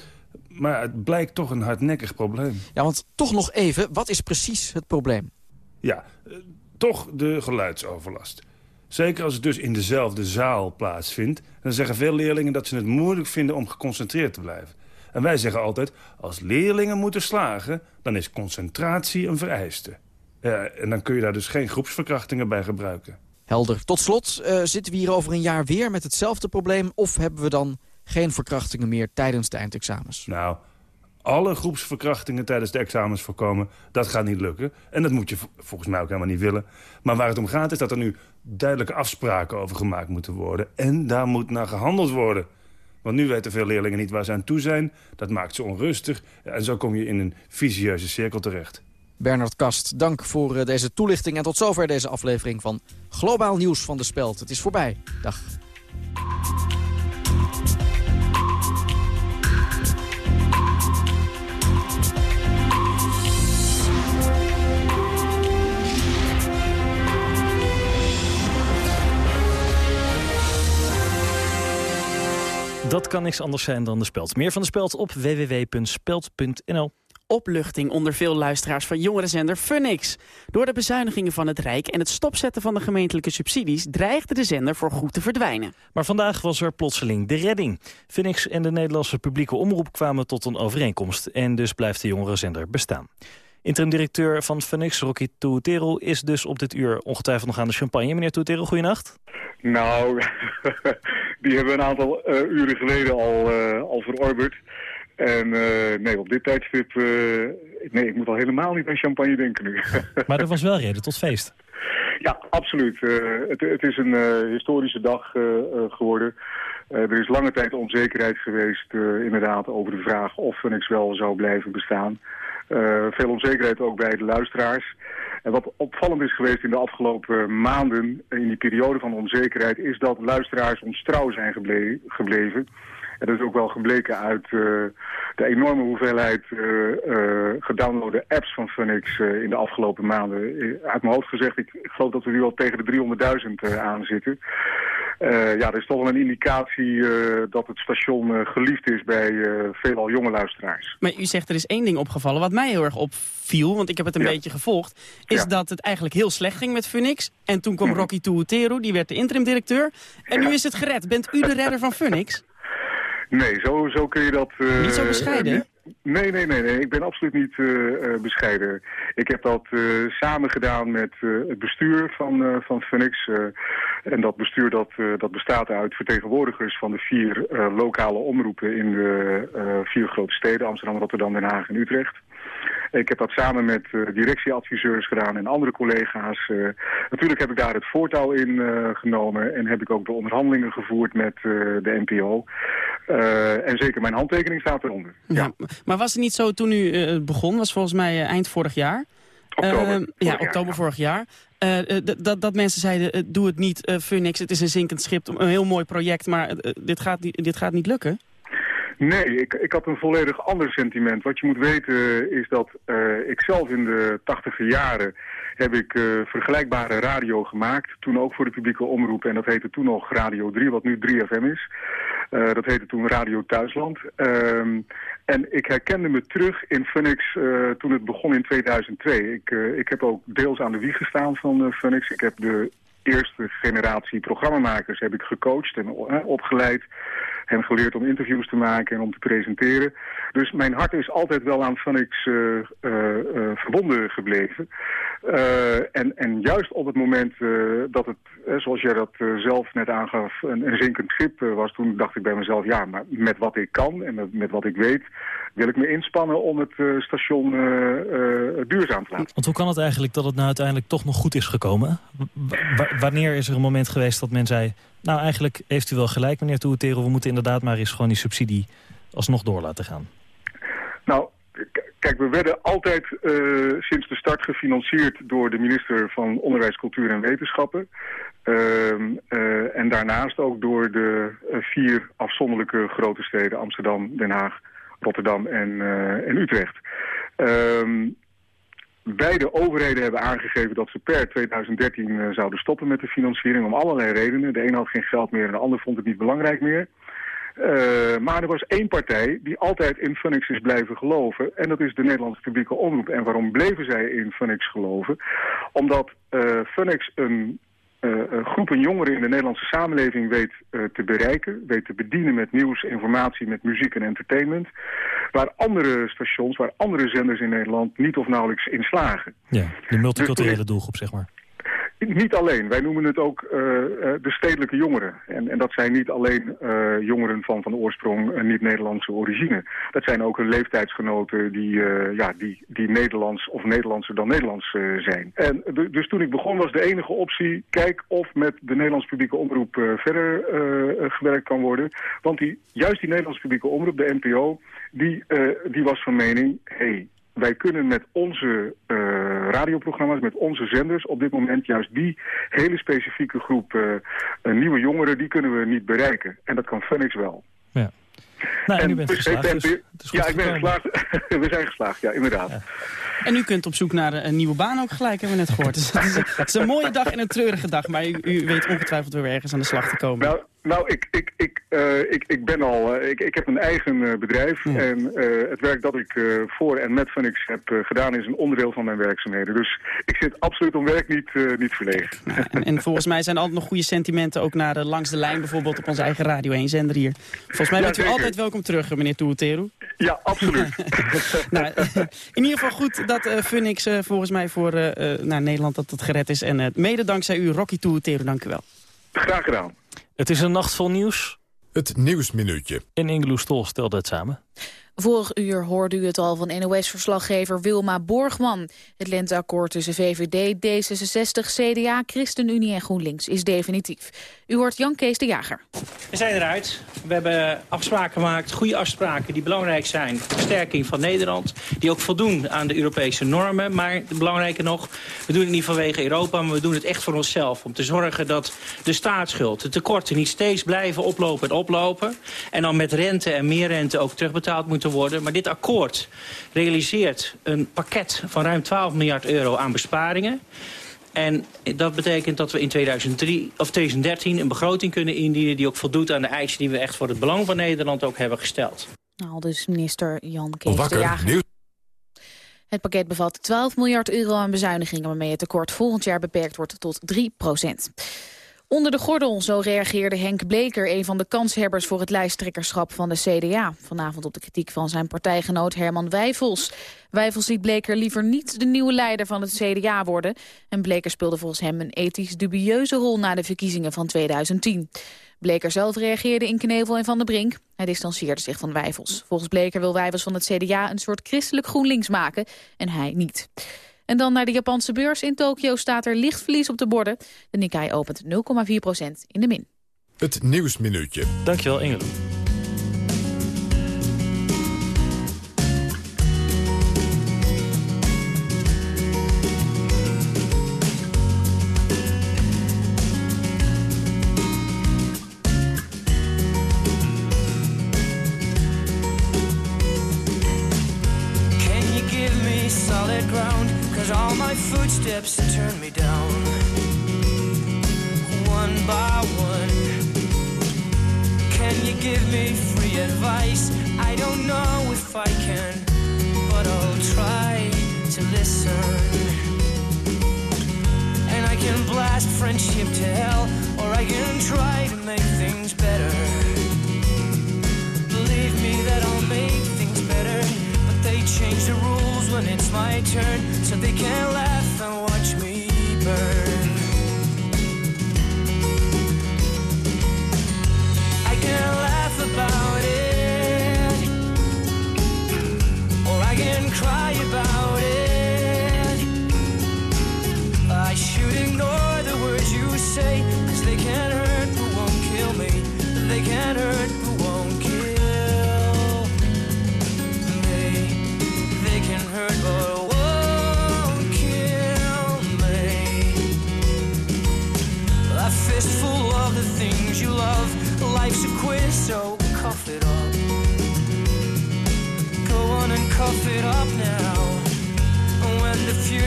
Maar het blijkt toch een hardnekkig probleem. Ja, want toch nog even, wat is precies het probleem? Ja, uh, toch de geluidsoverlast. Zeker als het dus in dezelfde zaal plaatsvindt... dan zeggen veel leerlingen dat ze het moeilijk vinden om geconcentreerd te blijven. En wij zeggen altijd, als leerlingen moeten slagen... dan is concentratie een vereiste. Ja, en dan kun je daar dus geen groepsverkrachtingen bij gebruiken. Helder. Tot slot, uh, zitten we hier over een jaar weer met hetzelfde probleem... of hebben we dan geen verkrachtingen meer tijdens de eindexamens? Nou, alle groepsverkrachtingen tijdens de examens voorkomen... dat gaat niet lukken. En dat moet je volgens mij ook helemaal niet willen. Maar waar het om gaat is dat er nu duidelijke afspraken over gemaakt moeten worden. En daar moet naar gehandeld worden. Want nu weten veel leerlingen niet waar ze aan toe zijn. Dat maakt ze onrustig. En zo kom je in een visieuze cirkel terecht. Bernard Kast, dank voor eh, deze toelichting. En tot zover deze aflevering van Globaal Nieuws van de Speld. Het is voorbij. Dag. Dat kan niks anders zijn dan de Speld. Meer van de Speld op www.speld.nl opluchting onder veel luisteraars van jongerenzender Funix. Door de bezuinigingen van het Rijk en het stopzetten van de gemeentelijke subsidies... dreigde de zender voor goed te verdwijnen. Maar vandaag was er plotseling de redding. Funix en de Nederlandse publieke omroep kwamen tot een overeenkomst... en dus blijft de jongerenzender bestaan. Interim-directeur van Funix, Rocky Toutero, is dus op dit uur ongetwijfeld nog aan de champagne. Meneer Toutero, goeienacht. Nou, die hebben we een aantal uh, uren geleden al, uh, al verorberd. En uh, nee, op dit tijdstip... nee, ik moet al helemaal niet aan champagne denken nu. maar er was wel reden tot feest. Ja, absoluut. Het, het, is een historische dag geworden. er is lange tijd onzekerheid geweest inderdaad over de vraag of Funix wel zou blijven bestaan. Uh, veel onzekerheid ook bij de luisteraars. En wat opvallend is geweest in de afgelopen maanden, in die periode van onzekerheid, is dat luisteraars ons trouw zijn gebleven. En dat is ook wel gebleken uit uh, de enorme hoeveelheid uh, gedownloade apps van Funix in de afgelopen maanden. Uit mijn hoofd gezegd, ik, ik geloof dat we nu al tegen de 300.000 aan zitten. Uh, ja, er is toch wel een indicatie uh, dat het station uh, geliefd is bij veelal jonge luisteraars. Maar u zegt er is één ding opgevallen wat mij heel erg opviel, want ik heb het een ja. beetje gevolgd, is ja. dat het eigenlijk heel slecht ging met Funix. En toen kwam Rocky Tuuteru, die werd de interim-directeur. En nu is het gered. Bent u de redder van Funix? Nee, zo, zo kun je dat... niet zo bescheiden? Nee, nee, nee, nee. Ik ben absoluut niet uh, bescheiden. Ik heb dat uh, samen gedaan met uh, het bestuur van, van Funix. en dat bestuur dat, dat bestaat uit vertegenwoordigers van de vier lokale omroepen in de vier grote steden. Amsterdam, Rotterdam, Den Haag en Utrecht. Ik heb dat samen met uh, directieadviseurs gedaan en andere collega's. Uh, natuurlijk heb ik daar het voortouw in uh, genomen en heb ik ook de onderhandelingen gevoerd met de NPO. en zeker mijn handtekening staat eronder. Ja. ja. Maar was het niet zo toen u begon, was volgens mij eind vorig jaar? Oktober. ja, oktober vorig jaar. dat, dat mensen zeiden, doe het niet, Funix, het is een zinkend schip, een heel mooi project, maar dit, gaat, dit gaat niet lukken? Nee, ik, ik had een volledig ander sentiment. Wat je moet weten is dat uh, ik zelf in de tachtige jaren heb ik uh, vergelijkbare radio gemaakt. Toen ook voor de publieke omroep. En dat heette toen nog Radio 3, wat nu 3FM is. Uh, dat heette toen Radio Thuisland. Um, en ik herkende me terug in uh, toen het begon in 2002. Ik, ik heb ook deels aan de wieg gestaan van Funix. Ik heb de eerste generatie programmamakers heb ik gecoacht en opgeleid hen geleerd om interviews te maken en om te presenteren. Dus mijn hart is altijd wel aan Funix uh, verbonden gebleven. en, en juist op het moment dat het, zoals jij dat zelf net aangaf, een, zinkend schip was, toen dacht ik bij mezelf, ja, maar met wat ik kan en met, wat ik weet, wil ik me inspannen om het station duurzaam te laten. Want hoe kan het eigenlijk dat het nou uiteindelijk toch nog goed is gekomen? Wanneer is er een moment geweest dat men zei... Nou, eigenlijk heeft u wel gelijk, meneer Toetero. We moeten inderdaad maar eens gewoon die subsidie alsnog door laten gaan. Nou, kijk, we werden altijd uh, sinds de start gefinancierd door de minister van Onderwijs, Cultuur en Wetenschappen. Uh, uh, en daarnaast ook door de vier afzonderlijke grote steden, Amsterdam, Den Haag, Rotterdam en, en Utrecht. Ehm, Beide overheden hebben aangegeven dat ze per 2013 uh, zouden stoppen met de financiering om allerlei redenen. De ene had geen geld meer en de ander vond het niet belangrijk meer. Uh, maar er was één partij die altijd in Funix is blijven geloven. En dat is de Nederlandse publieke omroep. En waarom bleven zij in Funix geloven? Omdat uh, een groepen jongeren in de Nederlandse samenleving weet uh, te bereiken. Weet te bedienen met nieuws, informatie, met muziek en entertainment. Waar andere stations, waar andere zenders in Nederland niet of nauwelijks in slagen. Ja, de multiculturele dus, doelgroep, zeg maar. Niet alleen. Wij noemen het ook uh, de stedelijke jongeren. En, en dat zijn niet alleen uh, jongeren van van oorsprong niet-Nederlandse origine. Dat zijn ook hun leeftijdsgenoten die, ja, die, die Nederlands of Nederlandser dan Nederlands zijn. En dus toen ik begon was de enige optie... kijk of met de Nederlandse publieke omroep verder gewerkt kan worden. Want die, juist die Nederlandse publieke omroep, de NPO... die, die was van mening... Hey, wij kunnen met onze uh, radioprogramma's, met onze zenders... op dit moment juist die hele specifieke groep uh, nieuwe jongeren... die kunnen we niet bereiken. En dat kan Phoenix wel. Ja. Nou, en, en u bent geslaagd, dus Ja, ik ben geslaagd. we zijn geslaagd, ja, inderdaad. Ja. En u kunt op zoek naar een nieuwe baan ook gelijk, hebben we net gehoord. Dus het, is, het is een mooie dag en een treurige dag. Maar u, u weet ongetwijfeld weer ergens aan de slag te komen. Nou, nou ik, ik, ik, uh, ik, ik ben al, uh, ik, ik heb een eigen uh, bedrijf. Ja. En het werk dat ik voor en met Funix heb gedaan is een onderdeel van mijn werkzaamheden. Dus ik zit absoluut om werk niet, niet verlegen. Nou, en, en, volgens mij zijn altijd nog goede sentimenten ook naar Langs de Lijn bijvoorbeeld op onze eigen Radio 1 zender hier. Volgens mij ja, bent u zeker. altijd welkom terug, meneer Toeteru. Ja, absoluut. nou, in ieder geval goed dat Funix volgens mij voor nou, Nederland dat het gered is. En mede dankzij u, Rocky Toeteru, dank u wel. Graag gedaan. Het is een nacht vol nieuws. Het Nieuwsminuutje. En Ingeloes Stol stelde het samen. Vorig uur hoorde u het al van NOS-verslaggever Wilma Borgman. Het lenteakkoord tussen VVD, D66, CDA, ChristenUnie en GroenLinks is definitief. U hoort Jan Kees de Jager. We zijn eruit. We hebben afspraken gemaakt, goede afspraken die belangrijk zijn voor de versterking van Nederland. Die ook voldoen aan de Europese normen. Maar belangrijker nog, we doen het niet vanwege Europa, maar we doen het echt voor onszelf. Om te zorgen dat de staatsschuld, de tekorten niet steeds blijven oplopen en oplopen. En dan met rente en meer rente ook terugbetaald moeten worden. Maar dit akkoord realiseert een pakket van ruim 12 miljard euro aan besparingen. En dat betekent dat we in 2003, of 2013 een begroting kunnen indienen... die ook voldoet aan de eisen die we echt voor het belang van Nederland ook hebben gesteld. Nou, dus minister Jan Kees de Jager. Het pakket bevat 12 miljard euro aan bezuinigingen... waarmee het tekort volgend jaar beperkt wordt tot 3 procent. Onder de gordel, zo reageerde Henk Bleker, een van de kanshebbers voor het lijsttrekkerschap van de CDA. Vanavond op de kritiek van zijn partijgenoot Herman Wijfels. Wijfels ziet Bleker liever niet de nieuwe leider van het CDA worden. En Bleker speelde volgens hem een ethisch dubieuze rol na de verkiezingen van 2010. Bleker zelf reageerde in Knevel en Van der Brink. Hij distancieerde zich van Wijfels. Volgens Bleker wil Wijfels van het CDA een soort christelijk GroenLinks maken en hij niet. En dan naar de Japanse beurs. In Tokio staat er licht verlies op de borden. De Nikkei opent 0,4% in de min. Het Nieuwsminuutje. Dankjewel Ingelo.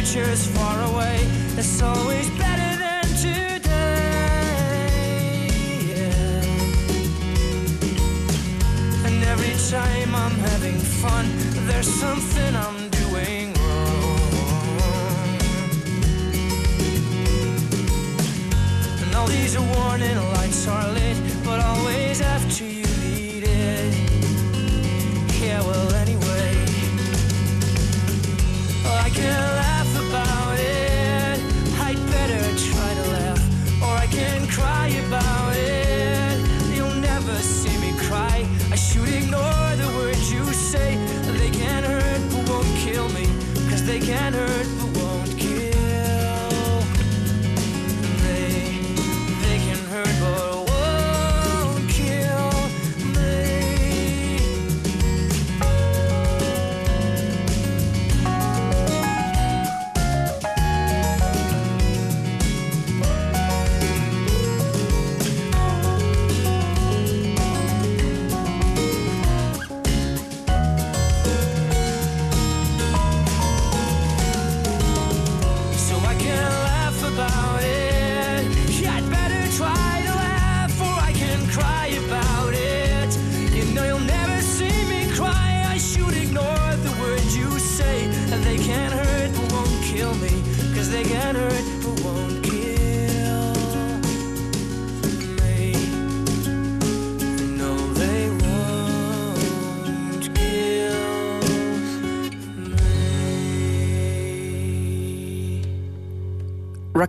Future's far away It's always better than today yeah. And every time I'm having fun There's something I'm doing wrong And all these warning lights are lit But always after you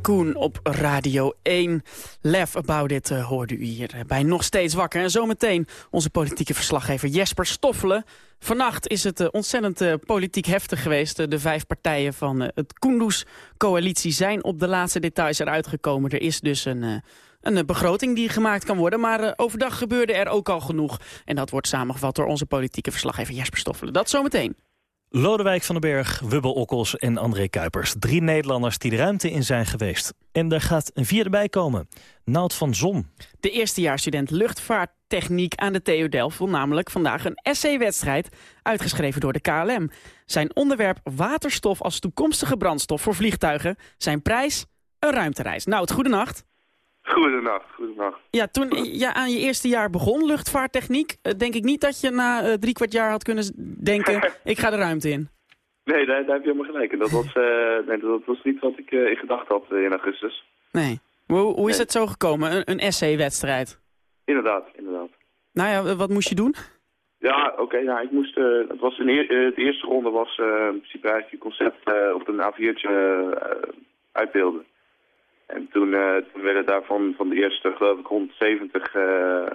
Op Radio 1. Lef About It uh, hoorde u hier bij Nog Steeds Wakker. En zometeen onze politieke verslaggever Jesper Stoffelen. Vannacht is het uh, ontzettend uh, politiek heftig geweest. de vijf partijen van het Kunduz-coalitie zijn op de laatste details eruit gekomen. Er is dus een, een begroting die gemaakt kan worden. Maar overdag gebeurde er ook al genoeg. En dat wordt samengevat door onze politieke verslaggever Jesper Stoffelen. Dat zometeen. Lodewijk van den Berg, Wubbel Okkels en André Kuipers. Drie Nederlanders die de ruimte in zijn geweest. En er gaat een vierde bij komen. Nout van Zon. De eerstejaarsstudent luchtvaarttechniek aan de TU Delft... wil namelijk vandaag een essay-wedstrijd uitgeschreven door de KLM. Zijn onderwerp waterstof als toekomstige brandstof voor vliegtuigen. Zijn prijs een ruimtereis. Nout, goedenacht. Goedenacht, goedenacht. Ja, toen je aan je eerste jaar begon, luchtvaarttechniek... Eh, denk ik niet dat je na uh, drie kwart jaar had kunnen denken... ik ga de ruimte in. Nee, daar, daar heb je helemaal gelijk. En dat was, uh, nee, dat was niet wat ik in gedacht had in augustus. Nee. Hoe, hoe is het zo gekomen, een, een essay-wedstrijd? Inderdaad, inderdaad. Nou ja, wat moest je doen? Ja, oké. Okay, ja, ik moest, het was de eerste ronde was in principe eigenlijk je concept op een A4'tje uitbeelden. En toen, uh, toen werden daarvan van de eerste, geloof ik, 170 uh,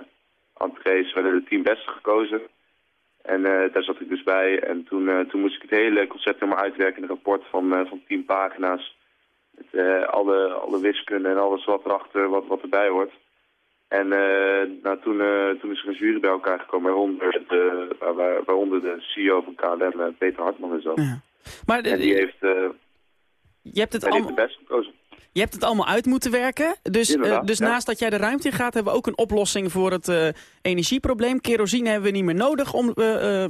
entrees, werden de tien beste gekozen. En uh, daar zat ik dus bij. En toen, toen moest ik het hele concept helemaal uitwerken in een rapport van, van tien pagina's. Met alle, alle wiskunde en alles wat erachter, wat, wat erbij hoort. En nou, toen, toen is er een jury bij elkaar gekomen, waaronder de, waar, waaronder de CEO van KLM, Peter Hartman en zo. Ja. Maar en die heeft, je hebt het allemaal... de best gekozen. Je hebt het allemaal uit moeten werken. Dus, uh, dus naast dat jij de ruimte in gaat, hebben we ook een oplossing voor het uh, energieprobleem. Kerosine hebben we niet meer nodig om uh,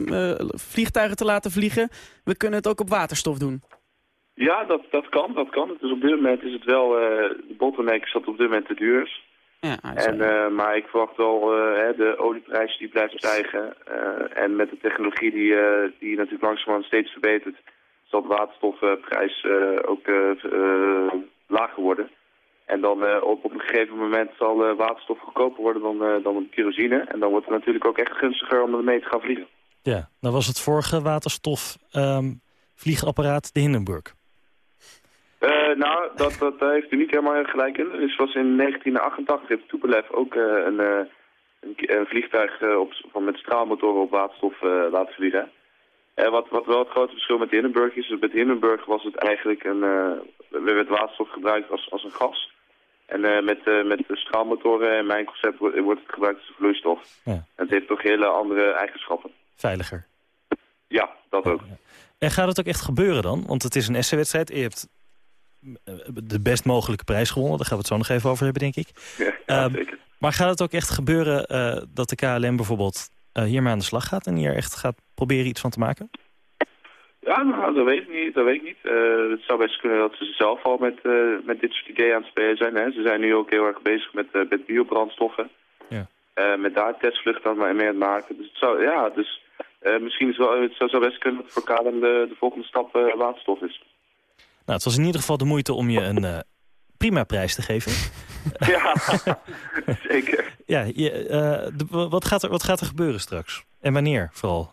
vliegtuigen te laten vliegen. We kunnen het ook op waterstof doen. Ja, dat, dat kan. Dat kan. Dus op dit moment is het wel, de bottleneck is dat op dit moment te duur is. Ja, en, maar ik verwacht wel, de olieprijs die blijft stijgen. en met de technologie die, die natuurlijk langzamerhand steeds verbetert, zal de waterstofprijs ook lager worden. En dan uh, op, op een gegeven moment zal uh, waterstof goedkoper worden dan, uh, dan kerosine. En dan wordt het natuurlijk ook echt gunstiger om ermee te gaan vliegen. Ja, dan was het vorige waterstof um, vliegapparaat de Hindenburg. nou, dat, dat heeft u niet helemaal gelijk in. Dus was in 1988 heeft Tupolev ook een, een, een, vliegtuig op, van met straalmotoren op waterstof laten vliegen. Wat, wat wel het grote verschil met de Hindenburg is, met de Hindenburg was het eigenlijk een, werd waterstof gebruikt als, als een gas. En uh, met, met de straalmotoren en mijn concept wordt, het gebruikt als vloeistof. Ja. En het heeft toch hele andere eigenschappen. Veiliger. Ja, dat ook. En gaat het ook echt gebeuren dan? Want het is een essay-wedstrijd. Je hebt de best mogelijke prijs gewonnen. Daar gaan we het zo nog even over hebben, denk ik. Ja, um, zeker. Maar gaat het ook echt gebeuren dat de KLM bijvoorbeeld hiermee aan de slag gaat... en hier echt gaat proberen iets van te maken? Ja, nou, dat weet ik niet. Dat weet ik niet. Uh, het zou best kunnen dat ze zelf al met, uh, met dit soort ideeën aan het spelen zijn. Hè. Ze zijn nu ook heel erg bezig met, uh, met biobrandstoffen. Ja. met daar testvluchten aan mee aan het maken. Dus het zou, ja, dus misschien is wel, het zou, zou best kunnen dat voor KLM de, de volgende stap waterstof is. Nou, het was in ieder geval de moeite om je een prima prijs te geven. ja, zeker. Ja, je, wat, gaat er, wat gaat er gebeuren straks? En wanneer vooral?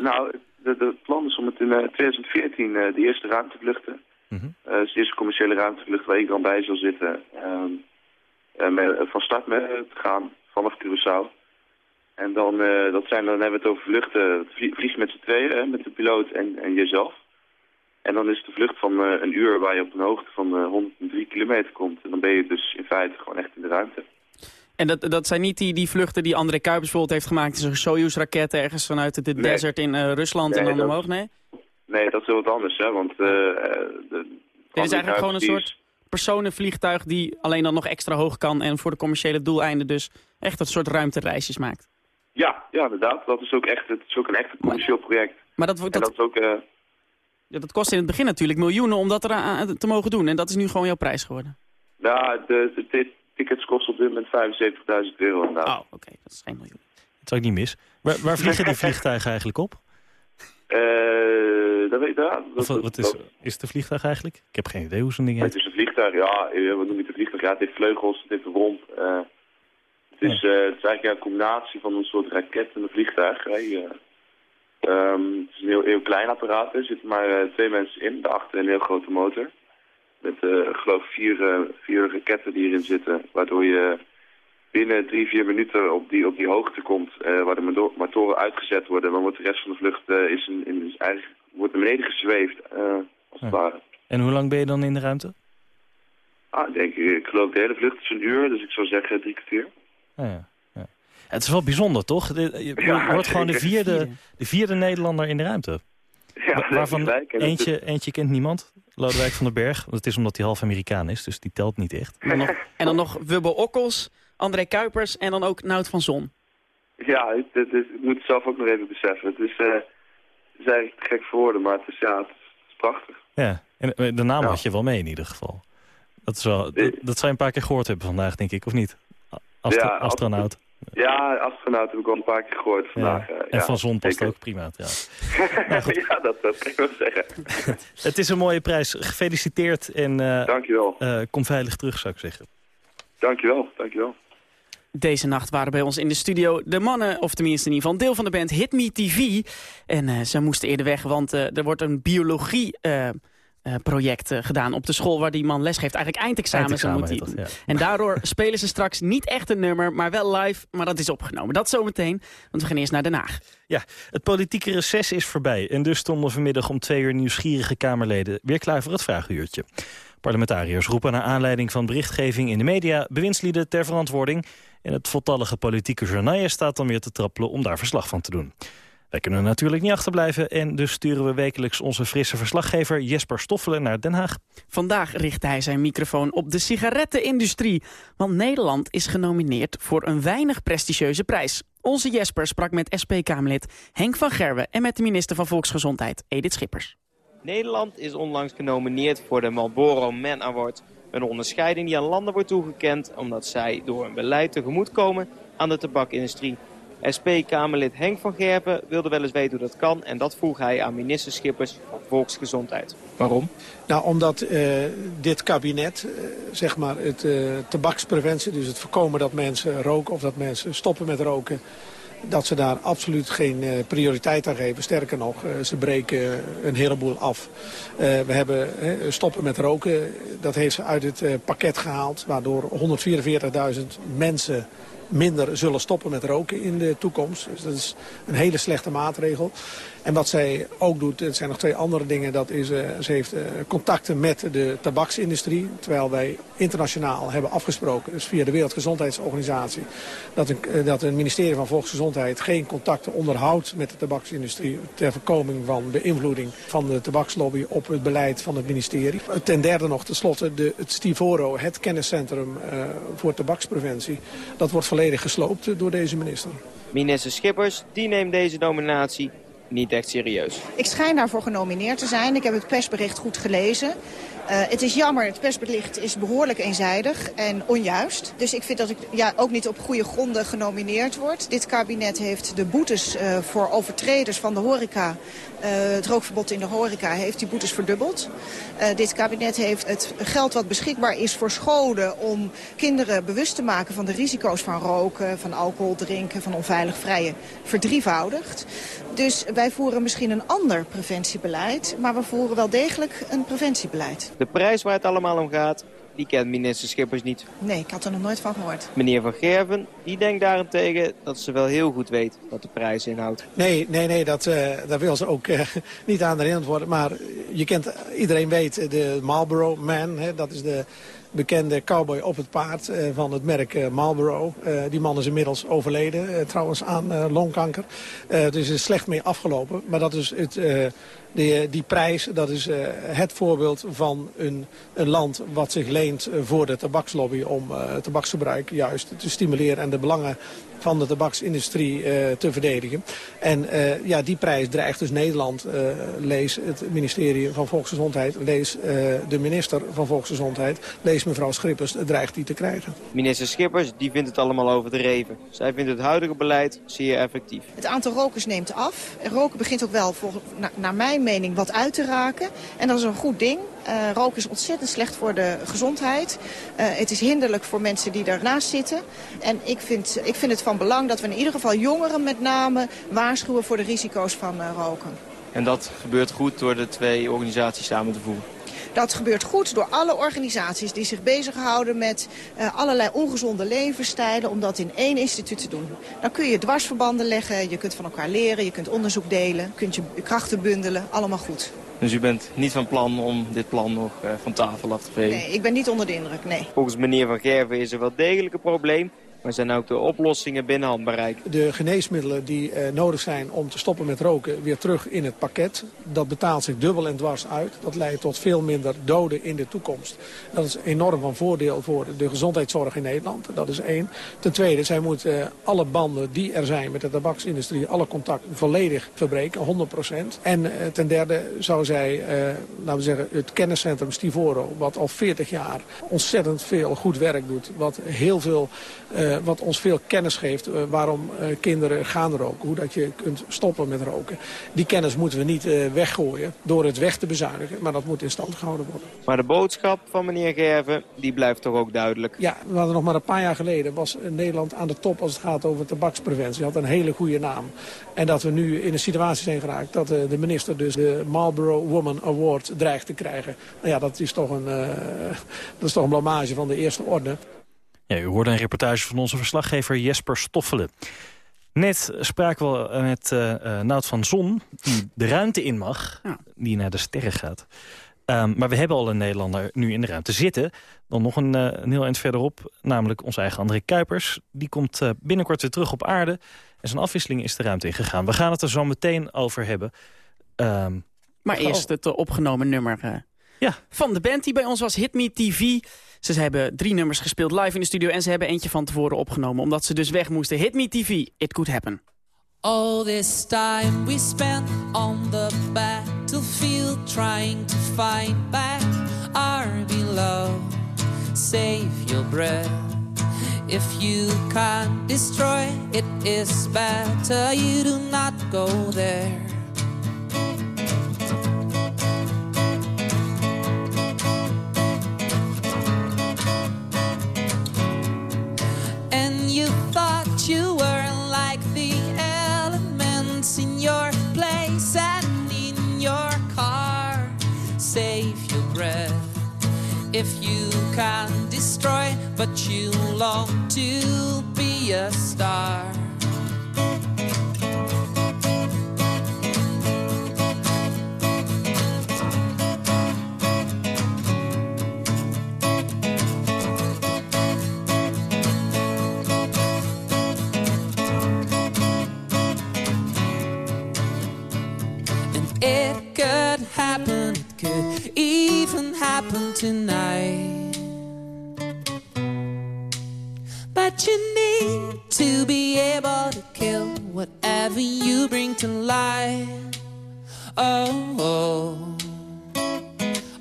Nou, het plan is om het in 2014 uh, de eerste ruimtevluchten, mm -hmm. uh, dus de eerste commerciële ruimtevlucht waar ik dan bij zal zitten, met, van start mee te gaan vanaf Curaçao. En dan, dat zijn, dan hebben we het over vluchten, vlieg met z'n tweeën, met de piloot en, en jezelf. En dan is een vlucht van een uur waar je op een hoogte van 103 kilometer komt. En dan ben je dus in feite gewoon echt in de ruimte. En dat, dat zijn niet die, die vluchten die André Kuipers bijvoorbeeld heeft gemaakt... een Soyuz-raket ergens vanuit de desert in uh, Rusland en dan omhoog, nee? Nee, dat is heel wat anders, hè, want... Uh, de, Dit is eigenlijk gewoon een soort personenvliegtuig die alleen dan nog extra hoog kan... en voor de commerciële doeleinden dus echt een soort ruimtereisjes maakt. Ja, ja, inderdaad. Dat is ook echt, het is ook een echt commercieel project. Maar dat, dat, dat, is ook, uh... ja, dat kost in het begin natuurlijk miljoenen om dat er te mogen doen. En dat is nu gewoon jouw prijs geworden. Ja, de, de, tickets kosten op dit moment 75.000 euro. Oh, oké. Dat is geen miljoen. Dat is ook niet mis. Waar, waar vliegen die vliegtuigen eigenlijk op? Uh, dat weet ik ja, dat, wat is, is het een vliegtuig eigenlijk? Ik heb geen idee hoe zo'n ding heet. Het is een vliegtuig, ja. Wat noem je het een vliegtuig? Ja, het heeft vleugels, het heeft een romp. Uh, het, is, uh, het is eigenlijk een combinatie van een soort raket en een vliegtuig. Hè. Um, het is een heel, heel klein apparaat. Er zitten maar twee mensen in, daarachter een heel grote motor. Met, uh, geloof vier, uh, vier raketten die erin zitten. Waardoor je binnen drie, vier minuten op die, op die hoogte komt. Uh, waar de motoren uitgezet worden. Maar wordt de rest van de vlucht is, in, in, is eigenlijk, wordt naar beneden gezweefd. als het ware. En hoe lang ben je dan in de ruimte? Ah, denk ik, ik geloof de hele vlucht is een uur. Dus ik zou zeggen drie kwartier. Ah, ja. ja. Het is wel bijzonder, toch? Je ja, wordt gewoon de vierde, de vierde Nederlander in de ruimte. Ja, Waarvan eentje, eentje kent niemand. Lodewijk van den Berg. Dat is omdat hij half Amerikaan is, dus die telt niet echt. En dan nog, en dan nog Wubbo Okkels, André Kuipers en dan ook Nout van Zon. Ja, het, het is, ik moet het zelf ook nog even beseffen. Het is, uh, het is eigenlijk gek voor woorden, maar het is, ja, het is, prachtig. Ja, en eh, de naam had je wel mee in ieder geval. Dat, is wel, dat, dat zou je een paar keer gehoord hebben vandaag, denk ik, of niet? Astro ja, astronaut. Ja, astronaut heb ik al een paar keer gehoord vandaag. Ja. En ja, Van Zon past ook prima Ja, ja dat, dat kan ik wel zeggen. het is een mooie prijs. Gefeliciteerd en uh, dankjewel. Uh, kom veilig terug, zou ik zeggen. Dankjewel, dankjewel. Deze nacht waren bij ons in de studio de mannen, of tenminste in ieder geval deel van de band Hit Me TV. En uh, ze moesten eerder weg, want er wordt een biologie uh, project uh, gedaan op de school waar die man lesgeeft. Eigenlijk eindexamen. eindexamen moet hij... En daardoor spelen ze straks niet echt een nummer, maar wel live. Maar dat is opgenomen. Dat zometeen, want we gaan eerst naar Den Haag. Ja, het politieke reces is voorbij. En dus stonden vanmiddag om twee uur nieuwsgierige Kamerleden weer klaar voor het vraaguurtje. Parlementariërs roepen naar aanleiding van berichtgeving in de media... bewindslieden ter verantwoording. En het voltallige politieke journaal staat dan weer te trappelen om daar verslag van te doen. Wij kunnen natuurlijk niet achterblijven en dus sturen we wekelijks onze frisse verslaggever Jesper Stoffelen naar Den Haag. Vandaag richt hij zijn microfoon op de sigarettenindustrie, want Nederland is genomineerd voor een weinig prestigieuze prijs. Onze Jesper sprak met SP-Kamerlid Henk van Gerwen en met de minister van Volksgezondheid Edith Schippers. Nederland is onlangs genomineerd voor de Marlboro Man Award. Een onderscheiding die aan landen wordt toegekend omdat zij door hun beleid tegemoetkomen aan de tabakindustrie. SP-Kamerlid Henk van Gerpen wilde wel eens weten hoe dat kan. En dat vroeg hij aan minister Schippers van Volksgezondheid. Waarom? Nou, omdat uh, dit kabinet, uh, zeg maar, het uh, tabakspreventie, dus het voorkomen dat mensen roken of dat mensen stoppen met roken, dat ze daar absoluut geen uh, prioriteit aan geven. Sterker nog, uh, ze breken een heleboel af. Uh, we hebben stoppen met roken, dat heeft ze uit het pakket gehaald, waardoor 144.000 mensen minder zullen stoppen met roken in de toekomst. Dus dat is een hele slechte maatregel. En wat zij ook doet, het zijn nog twee andere dingen. Dat is, uh, ze heeft uh, contacten met de tabaksindustrie. Terwijl wij internationaal hebben afgesproken, dus via de Wereldgezondheidsorganisatie... dat een, uh, dat een ministerie van Volksgezondheid geen contacten onderhoudt met de tabaksindustrie... ter voorkoming van beïnvloeding van de tabakslobby op het beleid van het ministerie. Ten derde nog tenslotte de, het Stivoro, het kenniscentrum voor tabakspreventie. Dat wordt volledig gesloopt door deze minister. Minister Schippers, die neemt deze nominatie niet echt serieus. Ik schijn daarvoor genomineerd te zijn. Ik heb het persbericht goed gelezen. Uh, het is jammer, het persbericht is behoorlijk eenzijdig en onjuist. Dus ik vind dat ik ja, ook niet op goede gronden genomineerd word. Dit kabinet heeft de boetes uh, voor overtreders van de horeca... Uh, het rookverbod in de horeca heeft die boetes verdubbeld. dit kabinet heeft het geld wat beschikbaar is voor scholen... om kinderen bewust te maken van de risico's van roken, van alcohol drinken... van onveilig vrijen, verdrievoudigd. Dus wij voeren misschien een ander preventiebeleid... maar we voeren wel degelijk een preventiebeleid. De prijs waar het allemaal om gaat, die kent minister Schippers niet. Nee, ik had er nog nooit van gehoord. Meneer Van Gerven, die denkt daarentegen dat ze wel heel goed weet wat de prijs inhoudt. Nee, nee, nee, dat, uh, daar wil ze ook uh, niet aan herinnerd worden. Maar je kent, iedereen weet de Marlboro Man, hè, dat is de bekende cowboy op het paard uh, van het merk uh, Marlboro. Uh, die man is inmiddels overleden, trouwens aan longkanker. dus is slecht mee afgelopen. Maar dat is het, die, die prijs, dat is het voorbeeld van een, een land wat zich leent voor de tabakslobby om tabaksgebruik juist te stimuleren en de belangen van de tabaksindustrie uh, te verdedigen. En uh, ja, die prijs dreigt dus Nederland, uh, lees het ministerie van Volksgezondheid, lees de minister van Volksgezondheid, lees mevrouw Schippers, dreigt die te krijgen. Minister Schippers, die vindt het allemaal overdreven. Zij vindt het huidige beleid zeer effectief. Het aantal rokers neemt af. Roken begint ook wel, voor, na, naar mijn mening, wat uit te raken. En dat is een goed ding. Uh, roken is ontzettend slecht voor de gezondheid. Uh, het is hinderlijk voor mensen die daarnaast zitten. En ik vind, ik vind het van belang dat we in ieder geval jongeren met name waarschuwen voor de risico's van uh, roken. En dat gebeurt goed door de twee organisaties samen te voeren? Dat gebeurt goed door alle organisaties die zich bezighouden met uh, allerlei ongezonde levensstijlen... om dat in één instituut te doen. Dan kun je dwarsverbanden leggen, je kunt van elkaar leren, je kunt onderzoek delen... je kunt je krachten bundelen, allemaal goed. Dus u bent niet van plan om dit plan nog uh, van tafel af te vegen? Nee, ik ben niet onder de indruk, nee. Volgens meneer Van Gerven is er wel degelijk een probleem. Maar zijn ook de oplossingen binnen handbereik? De geneesmiddelen die uh, nodig zijn om te stoppen met roken weer terug in het pakket. Dat betaalt zich dubbel en dwars uit. Dat leidt tot veel minder doden in de toekomst. Dat is enorm van voordeel voor de gezondheidszorg in Nederland. Dat is één. Ten tweede, zij moeten uh, alle banden die er zijn met de tabaksindustrie, alle contacten volledig verbreken, 100%. En uh, ten derde zou zij, laten we zeggen, het kenniscentrum Stivoro, wat al 40 jaar ontzettend veel goed werk doet. Wat heel veel wat ons veel kennis geeft uh, waarom uh, kinderen gaan roken. Hoe dat je kunt stoppen met roken. Die kennis moeten we niet weggooien door het weg te bezuinigen. Maar dat moet in stand gehouden worden. Maar de boodschap van meneer Gerven, die blijft toch ook duidelijk? Ja, we hadden nog maar een paar jaar geleden was Nederland aan de top als het gaat over tabakspreventie. had een hele goede naam. En dat we nu in een situatie zijn geraakt dat de minister dus de Marlboro Woman Award dreigt te krijgen. Nou ja, dat is toch een, dat is toch een blamage van de eerste orde. Ja, u hoorde een reportage van onze verslaggever Jesper Stoffelen. Net spraken we met uh, Nout van Zon, die de ruimte in mag, ja. die naar de sterren gaat. Um, maar we hebben al een Nederlander nu in de ruimte zitten. Dan nog een, uh, een heel eind verderop, namelijk onze eigen André Kuipers. Die komt uh, binnenkort weer terug op aarde. En zijn afwisseling is de ruimte ingegaan. We gaan het er zo meteen over hebben. Um, maar eerst het opgenomen nummer ja. van de band die bij ons was, Hit Me TV... Ze hebben drie nummers gespeeld live in de studio... en ze hebben eentje van tevoren opgenomen... omdat ze dus weg moesten. Hit Me TV, It Could Happen. All this time we spent on the battlefield Trying to find back our beloved Save your breath If you can't destroy it is better You do not go there if you can destroy, but you long to be a star. Even happen tonight. But you need to be able to kill whatever you bring to life. Oh, oh,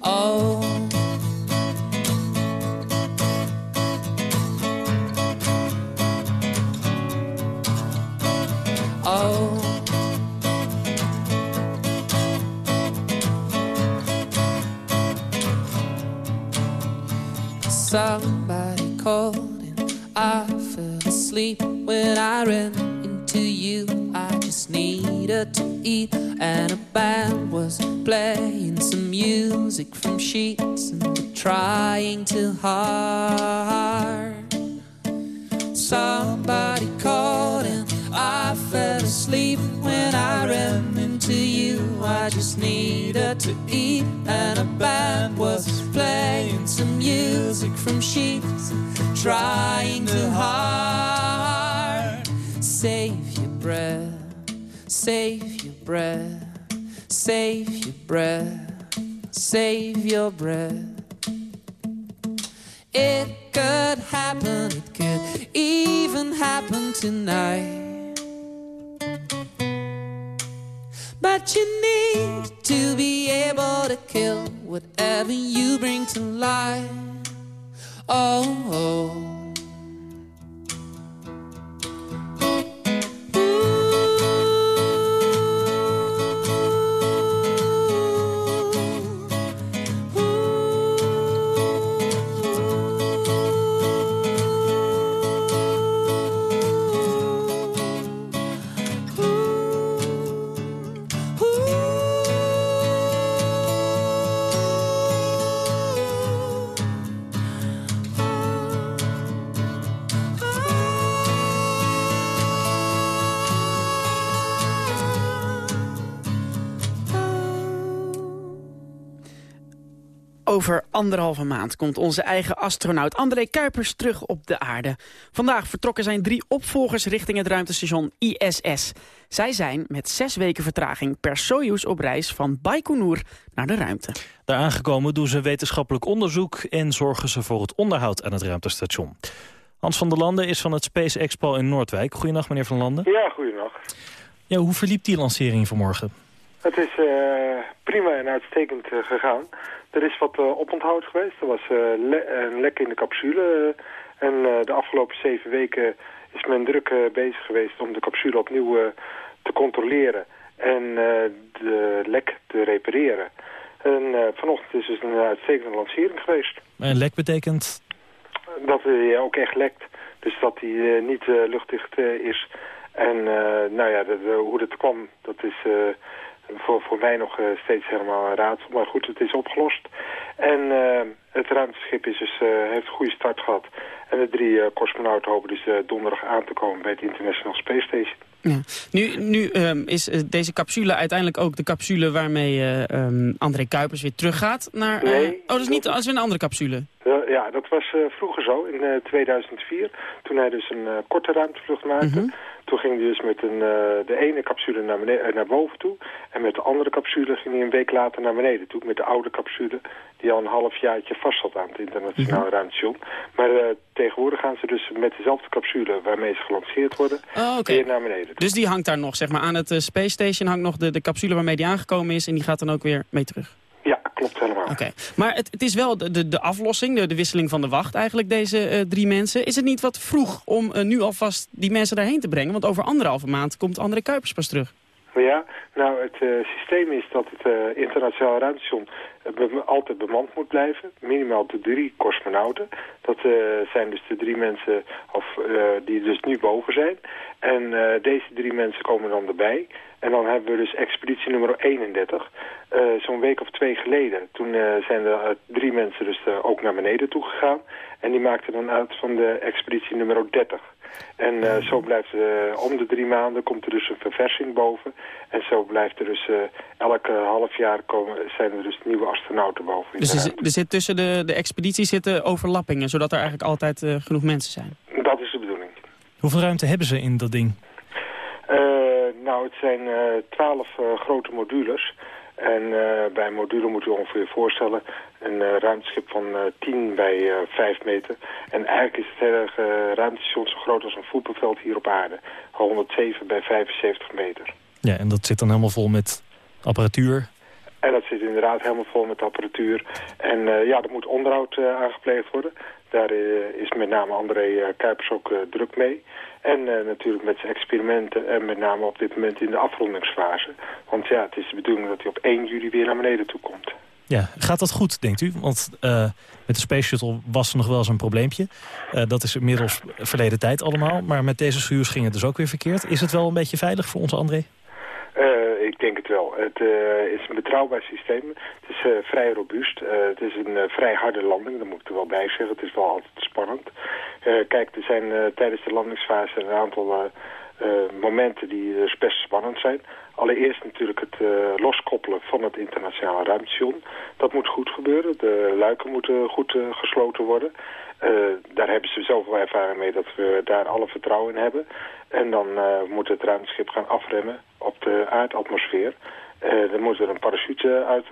oh. Somebody called and I fell asleep when I ran into you. I just needed to eat, and a band was playing some music from sheets and trying too hard. Somebody called and I fell asleep I just needed to eat, and a band was playing some music from sheets, trying too hard. Save your breath, save your breath, save your breath, save your breath. It could happen, it could even happen tonight. But you need to be able to kill whatever you bring to life. Oh. oh. Anderhalve maand komt onze eigen astronaut André Kuipers terug op de aarde. Vandaag vertrokken zijn drie opvolgers richting het ruimtestation ISS. Zij zijn met zes weken vertraging per Soyuz op reis van Baikonur naar de ruimte. Daar aangekomen doen ze wetenschappelijk onderzoek en zorgen ze voor het onderhoud aan het ruimtestation. Hans van der Landen is van het Space Expo in Noordwijk. Goedenacht meneer van der Landen. Ja, goedenacht. Ja, hoe verliep die lancering vanmorgen? Het is uh, prima en uitstekend uh, gegaan. Er is wat uh, oponthoud geweest. Er was le een lek in de capsule. en de afgelopen zeven weken is men druk bezig geweest om de capsule opnieuw te controleren. En de lek te repareren. En vanochtend is dus een uitstekende lancering geweest. En lek betekent? Dat hij ook echt lekt. Dus dat hij niet luchtdicht is. En nou ja, hoe dat kwam, dat is voor, voor mij nog uh, steeds helemaal een raadsel. Maar goed, het is opgelost. En uh, het ruimteschip is dus, uh, heeft een goede start gehad. En de drie cosmonauten hopen dus donderdag aan te komen bij het International Space Station. Ja. Nu, nu um, is deze capsule uiteindelijk ook de capsule waarmee um, André Kuipers weer teruggaat naar... nee. Oh, dat is niet als een andere capsule? ja, dat was vroeger zo, in 2004. Toen hij dus een korte ruimtevlucht maakte. Mhm. Toen ging hij dus met een, uh, de ene capsule naar, beneden, naar boven toe. En met de andere capsule ging hij een week later naar beneden toe. Met de oude capsule die al een halfjaartje vast zat aan het internationale mm ruimtestation. Maar uh, tegenwoordig gaan ze dus met dezelfde capsule waarmee ze gelanceerd worden oh, okay. weer naar beneden toe. Dus die hangt daar nog, zeg maar, aan het uh, Space Station hangt nog de, de capsule waarmee die aangekomen is. En die gaat dan ook weer mee terug. Oké, maar het, het, is wel de, de, aflossing, de, wisseling van de wacht eigenlijk, deze uh, drie mensen. Is het niet wat vroeg om uh, nu alvast die mensen daarheen te brengen? Want over anderhalve maand komt André Kuipers pas terug. Ja, nou het uh, systeem is dat het uh, internationale ruimtestation be altijd bemand moet blijven. Minimaal de drie cosmonauten. Dat zijn dus de drie mensen of, die dus nu boven zijn. En deze drie mensen komen dan erbij. En dan hebben we dus expeditie nummer 31. Zo'n week of twee geleden. Toen zijn er drie mensen dus ook naar beneden toe gegaan. En die maakten dan uit van de expeditie nummer 30. En uh, zo blijft uh, om de drie maanden komt er dus een verversing boven. En zo blijft er dus uh, elke half jaar komen, zijn er dus nieuwe astronauten boven. Dus er, zit, er zit tussen de, de expedities zitten overlappingen, zodat er eigenlijk altijd genoeg mensen zijn? Dat is de bedoeling. Hoeveel ruimte hebben ze in dat ding? nou, het zijn twaalf grote modules. En uh, bij een module moet u ongeveer voorstellen een uh, ruimteschip van uh, 10 bij 5 meter. En eigenlijk is het hele ruimtestation zo groot als een voetbalveld hier op aarde. 107 bij 75 meter. Ja, en dat zit dan helemaal vol met apparatuur? En dat zit inderdaad helemaal vol met apparatuur. En ja, er moet onderhoud aangepleegd worden. Daar is met name André Kuipers ook druk mee. En natuurlijk met zijn experimenten en met name op dit moment in de afrondingsfase. Want ja, het is de bedoeling dat hij op 1 juli weer naar beneden toe komt. Ja, gaat dat goed, denkt u? Want met de Space Shuttle was er nog wel eens een probleempje. Dat is inmiddels verleden tijd allemaal. Maar met deze Soyuz ging het dus ook weer verkeerd. Is het wel een beetje veilig voor ons, André? Ik denk het wel. Het uh, is een betrouwbaar systeem. Het is uh, vrij robuust. Uh, het is een vrij harde landing, dat moet ik er wel bij zeggen. Het is wel altijd spannend. kijk, er zijn tijdens de landingsfase een aantal momenten die dus best spannend zijn. Allereerst natuurlijk het loskoppelen van het internationale ruimtestation. Dat moet goed gebeuren. De luiken moeten goed gesloten worden. Uh, daar hebben ze zoveel ervaring mee dat we daar alle vertrouwen in hebben. En dan uh, moet het ruimteschip gaan afremmen op de aardatmosfeer. Uh, er moet er een parachute uit,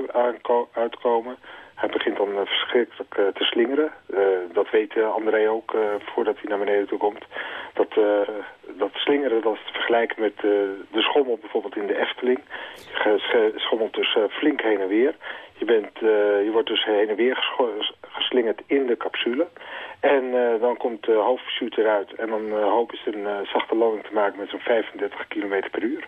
uitkomen. Hij begint dan verschrikkelijk te slingeren. dat weet André ook voordat hij naar beneden toe komt. Dat, dat slingeren dat is te vergelijken met de schommel bijvoorbeeld in de Efteling. Schommelt dus flink heen en weer. Je, bent, je wordt dus heen en weer geslingerd in de capsule. En uh, dan komt de hoofdchute eruit. En dan uh, hopen ze een uh, zachte landing te maken met zo'n 35 km per uur.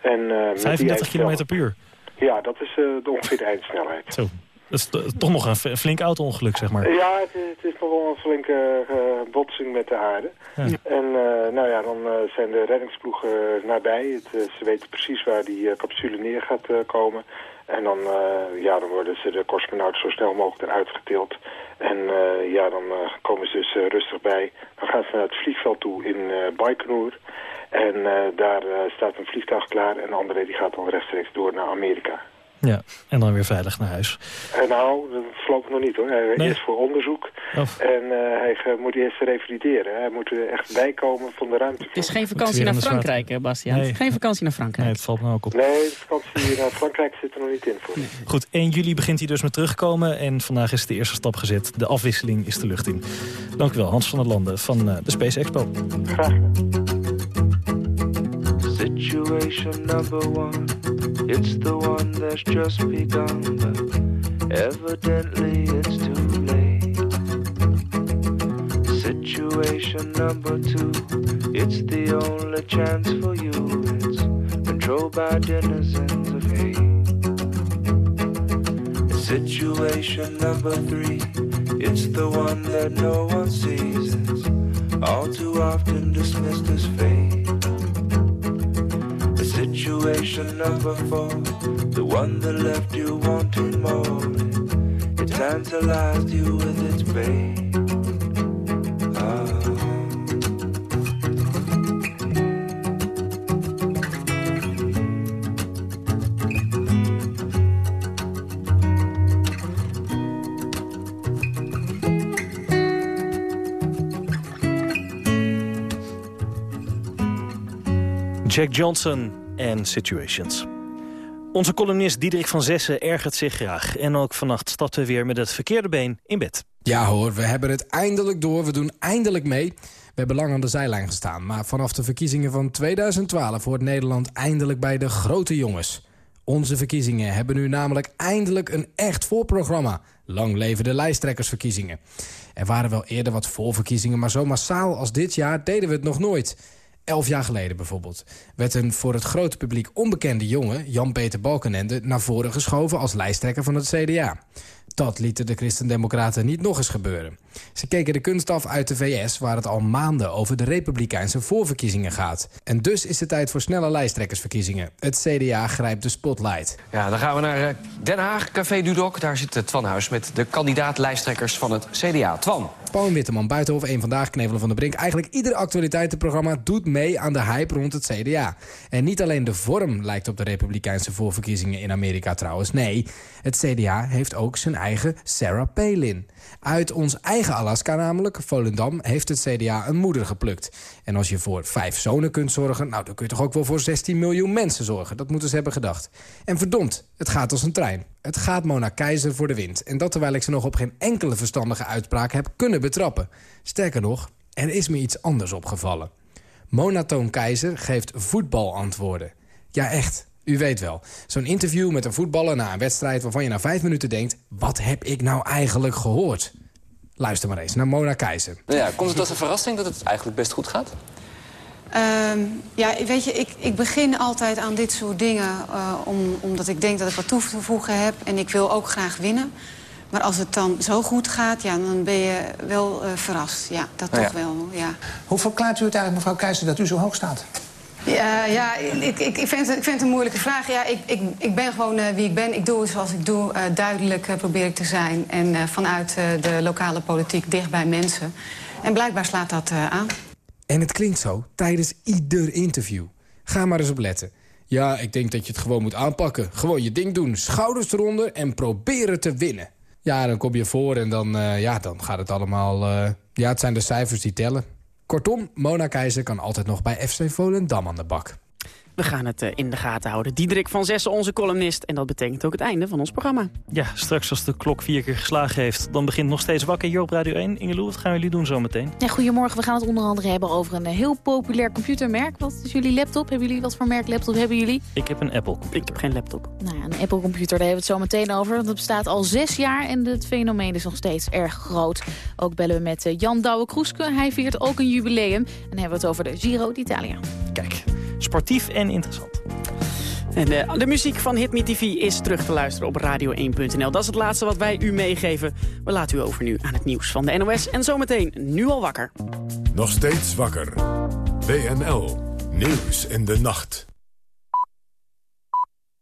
En, 35 km per uur? Ja, dat is de ongeveer de eindsnelheid. Zo. Dat is toch nog een flink auto-ongeluk, zeg maar. Ja, het is, het is nog wel een flinke botsing met de aarde. Ja. En nou ja, dan zijn de reddingsploegen nabij. Het, ze weten precies waar die capsule neer gaat komen. En dan, uh, ja, dan worden ze de cosmonauten zo snel mogelijk eruit getild. En uh, ja, dan uh, komen ze dus rustig bij. Dan gaan ze naar het vliegveld toe in Baikonur. En daar staat een vliegtuig klaar. En André die gaat dan rechtstreeks door naar Amerika. Ja, en dan weer veilig naar huis. Uh, nou, dat voorlopig nog niet hoor. Hij Nee. is voor onderzoek. Of- En eh, hij eh, moet eerst revalideren. Hij moet er echt bijkomen van de ruimte. Het is geen vakantie naar Frankrijk, hè, Bastiaan? Nee. Geen vakantie naar Frankrijk. Nee, het valt me ook op. Nee, de vakantie naar Frankrijk zit er nog niet in voor. Goed, 1 juli begint hij dus met terugkomen. En vandaag is de eerste stap gezet. De afwisseling is de lucht in. Dank u wel, Hans van der Landen van eh, de Space Expo. Graag Situation number one, it's the one that's just begun, but evidently it's too late. Situation number two, it's the only chance for you. It's controlled by denizens of hate. Situation number three, it's the one that no one sees. It's all too often dismissed as fate. Situation number four, the one that left you wanting more. It, tantalized you with its bait. Jack Johnson en Situations. Onze columnist Diederik van Zessen ergert zich graag. En ook vannacht stapt we weer met het verkeerde been in bed. Ja hoor, we hebben het eindelijk door. We doen eindelijk mee. We hebben lang aan de zijlijn gestaan. Maar vanaf de verkiezingen van 2012 hoort Nederland eindelijk bij de grote jongens. Onze verkiezingen hebben nu namelijk eindelijk een echt voorprogramma. Lang leven de lijsttrekkersverkiezingen. Er waren wel eerder wat voorverkiezingen, maar zo massaal als dit jaar deden we het nog nooit. Elf jaar geleden bijvoorbeeld werd een voor het grote publiek onbekende jongen... Jan-Peter Balkenende naar voren geschoven als lijsttrekker van het CDA. Dat lieten de Christendemocraten niet nog eens gebeuren. Ze keken de kunst af uit de VS... waar het al maanden over de republikeinse voorverkiezingen gaat. En dus is het tijd voor snelle lijsttrekkersverkiezingen. Het CDA grijpt de spotlight. Ja, dan gaan we naar eh, Den Haag, Café Dudok. Daar zit eh, Twan Huis met de kandidaat-lijsttrekkers van het CDA. Twan. Paul Witteman, Buitenhof, één Vandaag, Knevelen van de Brink. Eigenlijk ieder actualiteitenprogramma doet mee aan de hype rond het CDA. En niet alleen de vorm lijkt op de republikeinse voorverkiezingen in Amerika trouwens. Nee, het CDA heeft ook zijn eigen Sarah Palin. Uit ons eigen Alaska namelijk, Volendam, heeft het CDA een moeder geplukt. En als je voor vijf zonen kunt zorgen... nou, dan kun je toch ook wel voor 16 miljoen mensen zorgen. Dat moeten ze hebben gedacht. En verdomd, het gaat als een trein. Het gaat Mona Keizer voor de wind. En dat terwijl ik ze nog op geen enkele verstandige uitspraak heb kunnen betrappen. Sterker nog, er is me iets anders opgevallen. Mona Toon Keizer geeft voetbalantwoorden. Ja, echt. U weet wel. Zo'n interview met een voetballer na een wedstrijd... waarvan je na vijf minuten denkt... wat heb ik nou eigenlijk gehoord? Luister maar eens naar Mona Keizer. Nou ja, komt het als een verrassing dat het eigenlijk best goed gaat? Ehm, ja, weet je, ik, ik begin altijd aan dit soort dingen eh, om, omdat ik denk dat ik wat toe te voegen heb. En ik wil ook graag winnen. Maar als het dan zo goed gaat, ja, dan ben je wel eh, verrast. Ja, dat Nou toch wel, ja. Hoe verklaart u het eigenlijk, mevrouw Keizer, dat u zo hoog staat? Ja, ja ik, ik, ik, vind het, ik vind het een moeilijke vraag. Ja, ik, ik, ik ben gewoon eh, wie ik ben. Ik doe het zoals ik doe. Eh, duidelijk eh, probeer ik te zijn. En vanuit de lokale politiek dicht bij mensen. En blijkbaar slaat dat aan. En het klinkt zo tijdens ieder interview. Ga maar eens op letten. Ja, ik denk dat je het gewoon moet aanpakken. Gewoon je ding doen, schouders eronder en proberen te winnen. Ja, dan kom je voor en dan, ja, dan gaat het allemaal... ja, het zijn de cijfers die tellen. Kortom, Mona Keizer kan altijd nog bij FC Volendam aan de bak. We gaan het eh, in de gaten houden. Diederik van Zessen, onze columnist. En dat betekent ook het einde van ons programma. Ja, straks als de klok vier keer geslagen heeft... dan begint nog steeds wakker hier op Radio 1. Ingeloe, wat gaan jullie doen zometeen? Ja, goedemorgen, we gaan het onder andere hebben over een heel populair computermerk. Wat is jullie laptop? Hebben jullie wat voor merk laptop hebben jullie? Ik heb een Apple. Ik heb geen laptop. Nou ja, een Apple computer, daar hebben we het zo meteen over. Dat bestaat al zes jaar en het fenomeen is nog steeds erg groot. Ook bellen we met eh, Jan Douwe-Kroeske. Hij viert ook een jubileum. En dan hebben we het over de Giro d'Italia. Kijk, sportief en interessant. En de, de muziek van Hit Me TV is terug te luisteren op radio1.nl. Dat is het laatste wat wij u meegeven. We laten u over nu aan het nieuws van de NOS. En zometeen nu al wakker. Nog steeds wakker. WNL. Nieuws in de nacht.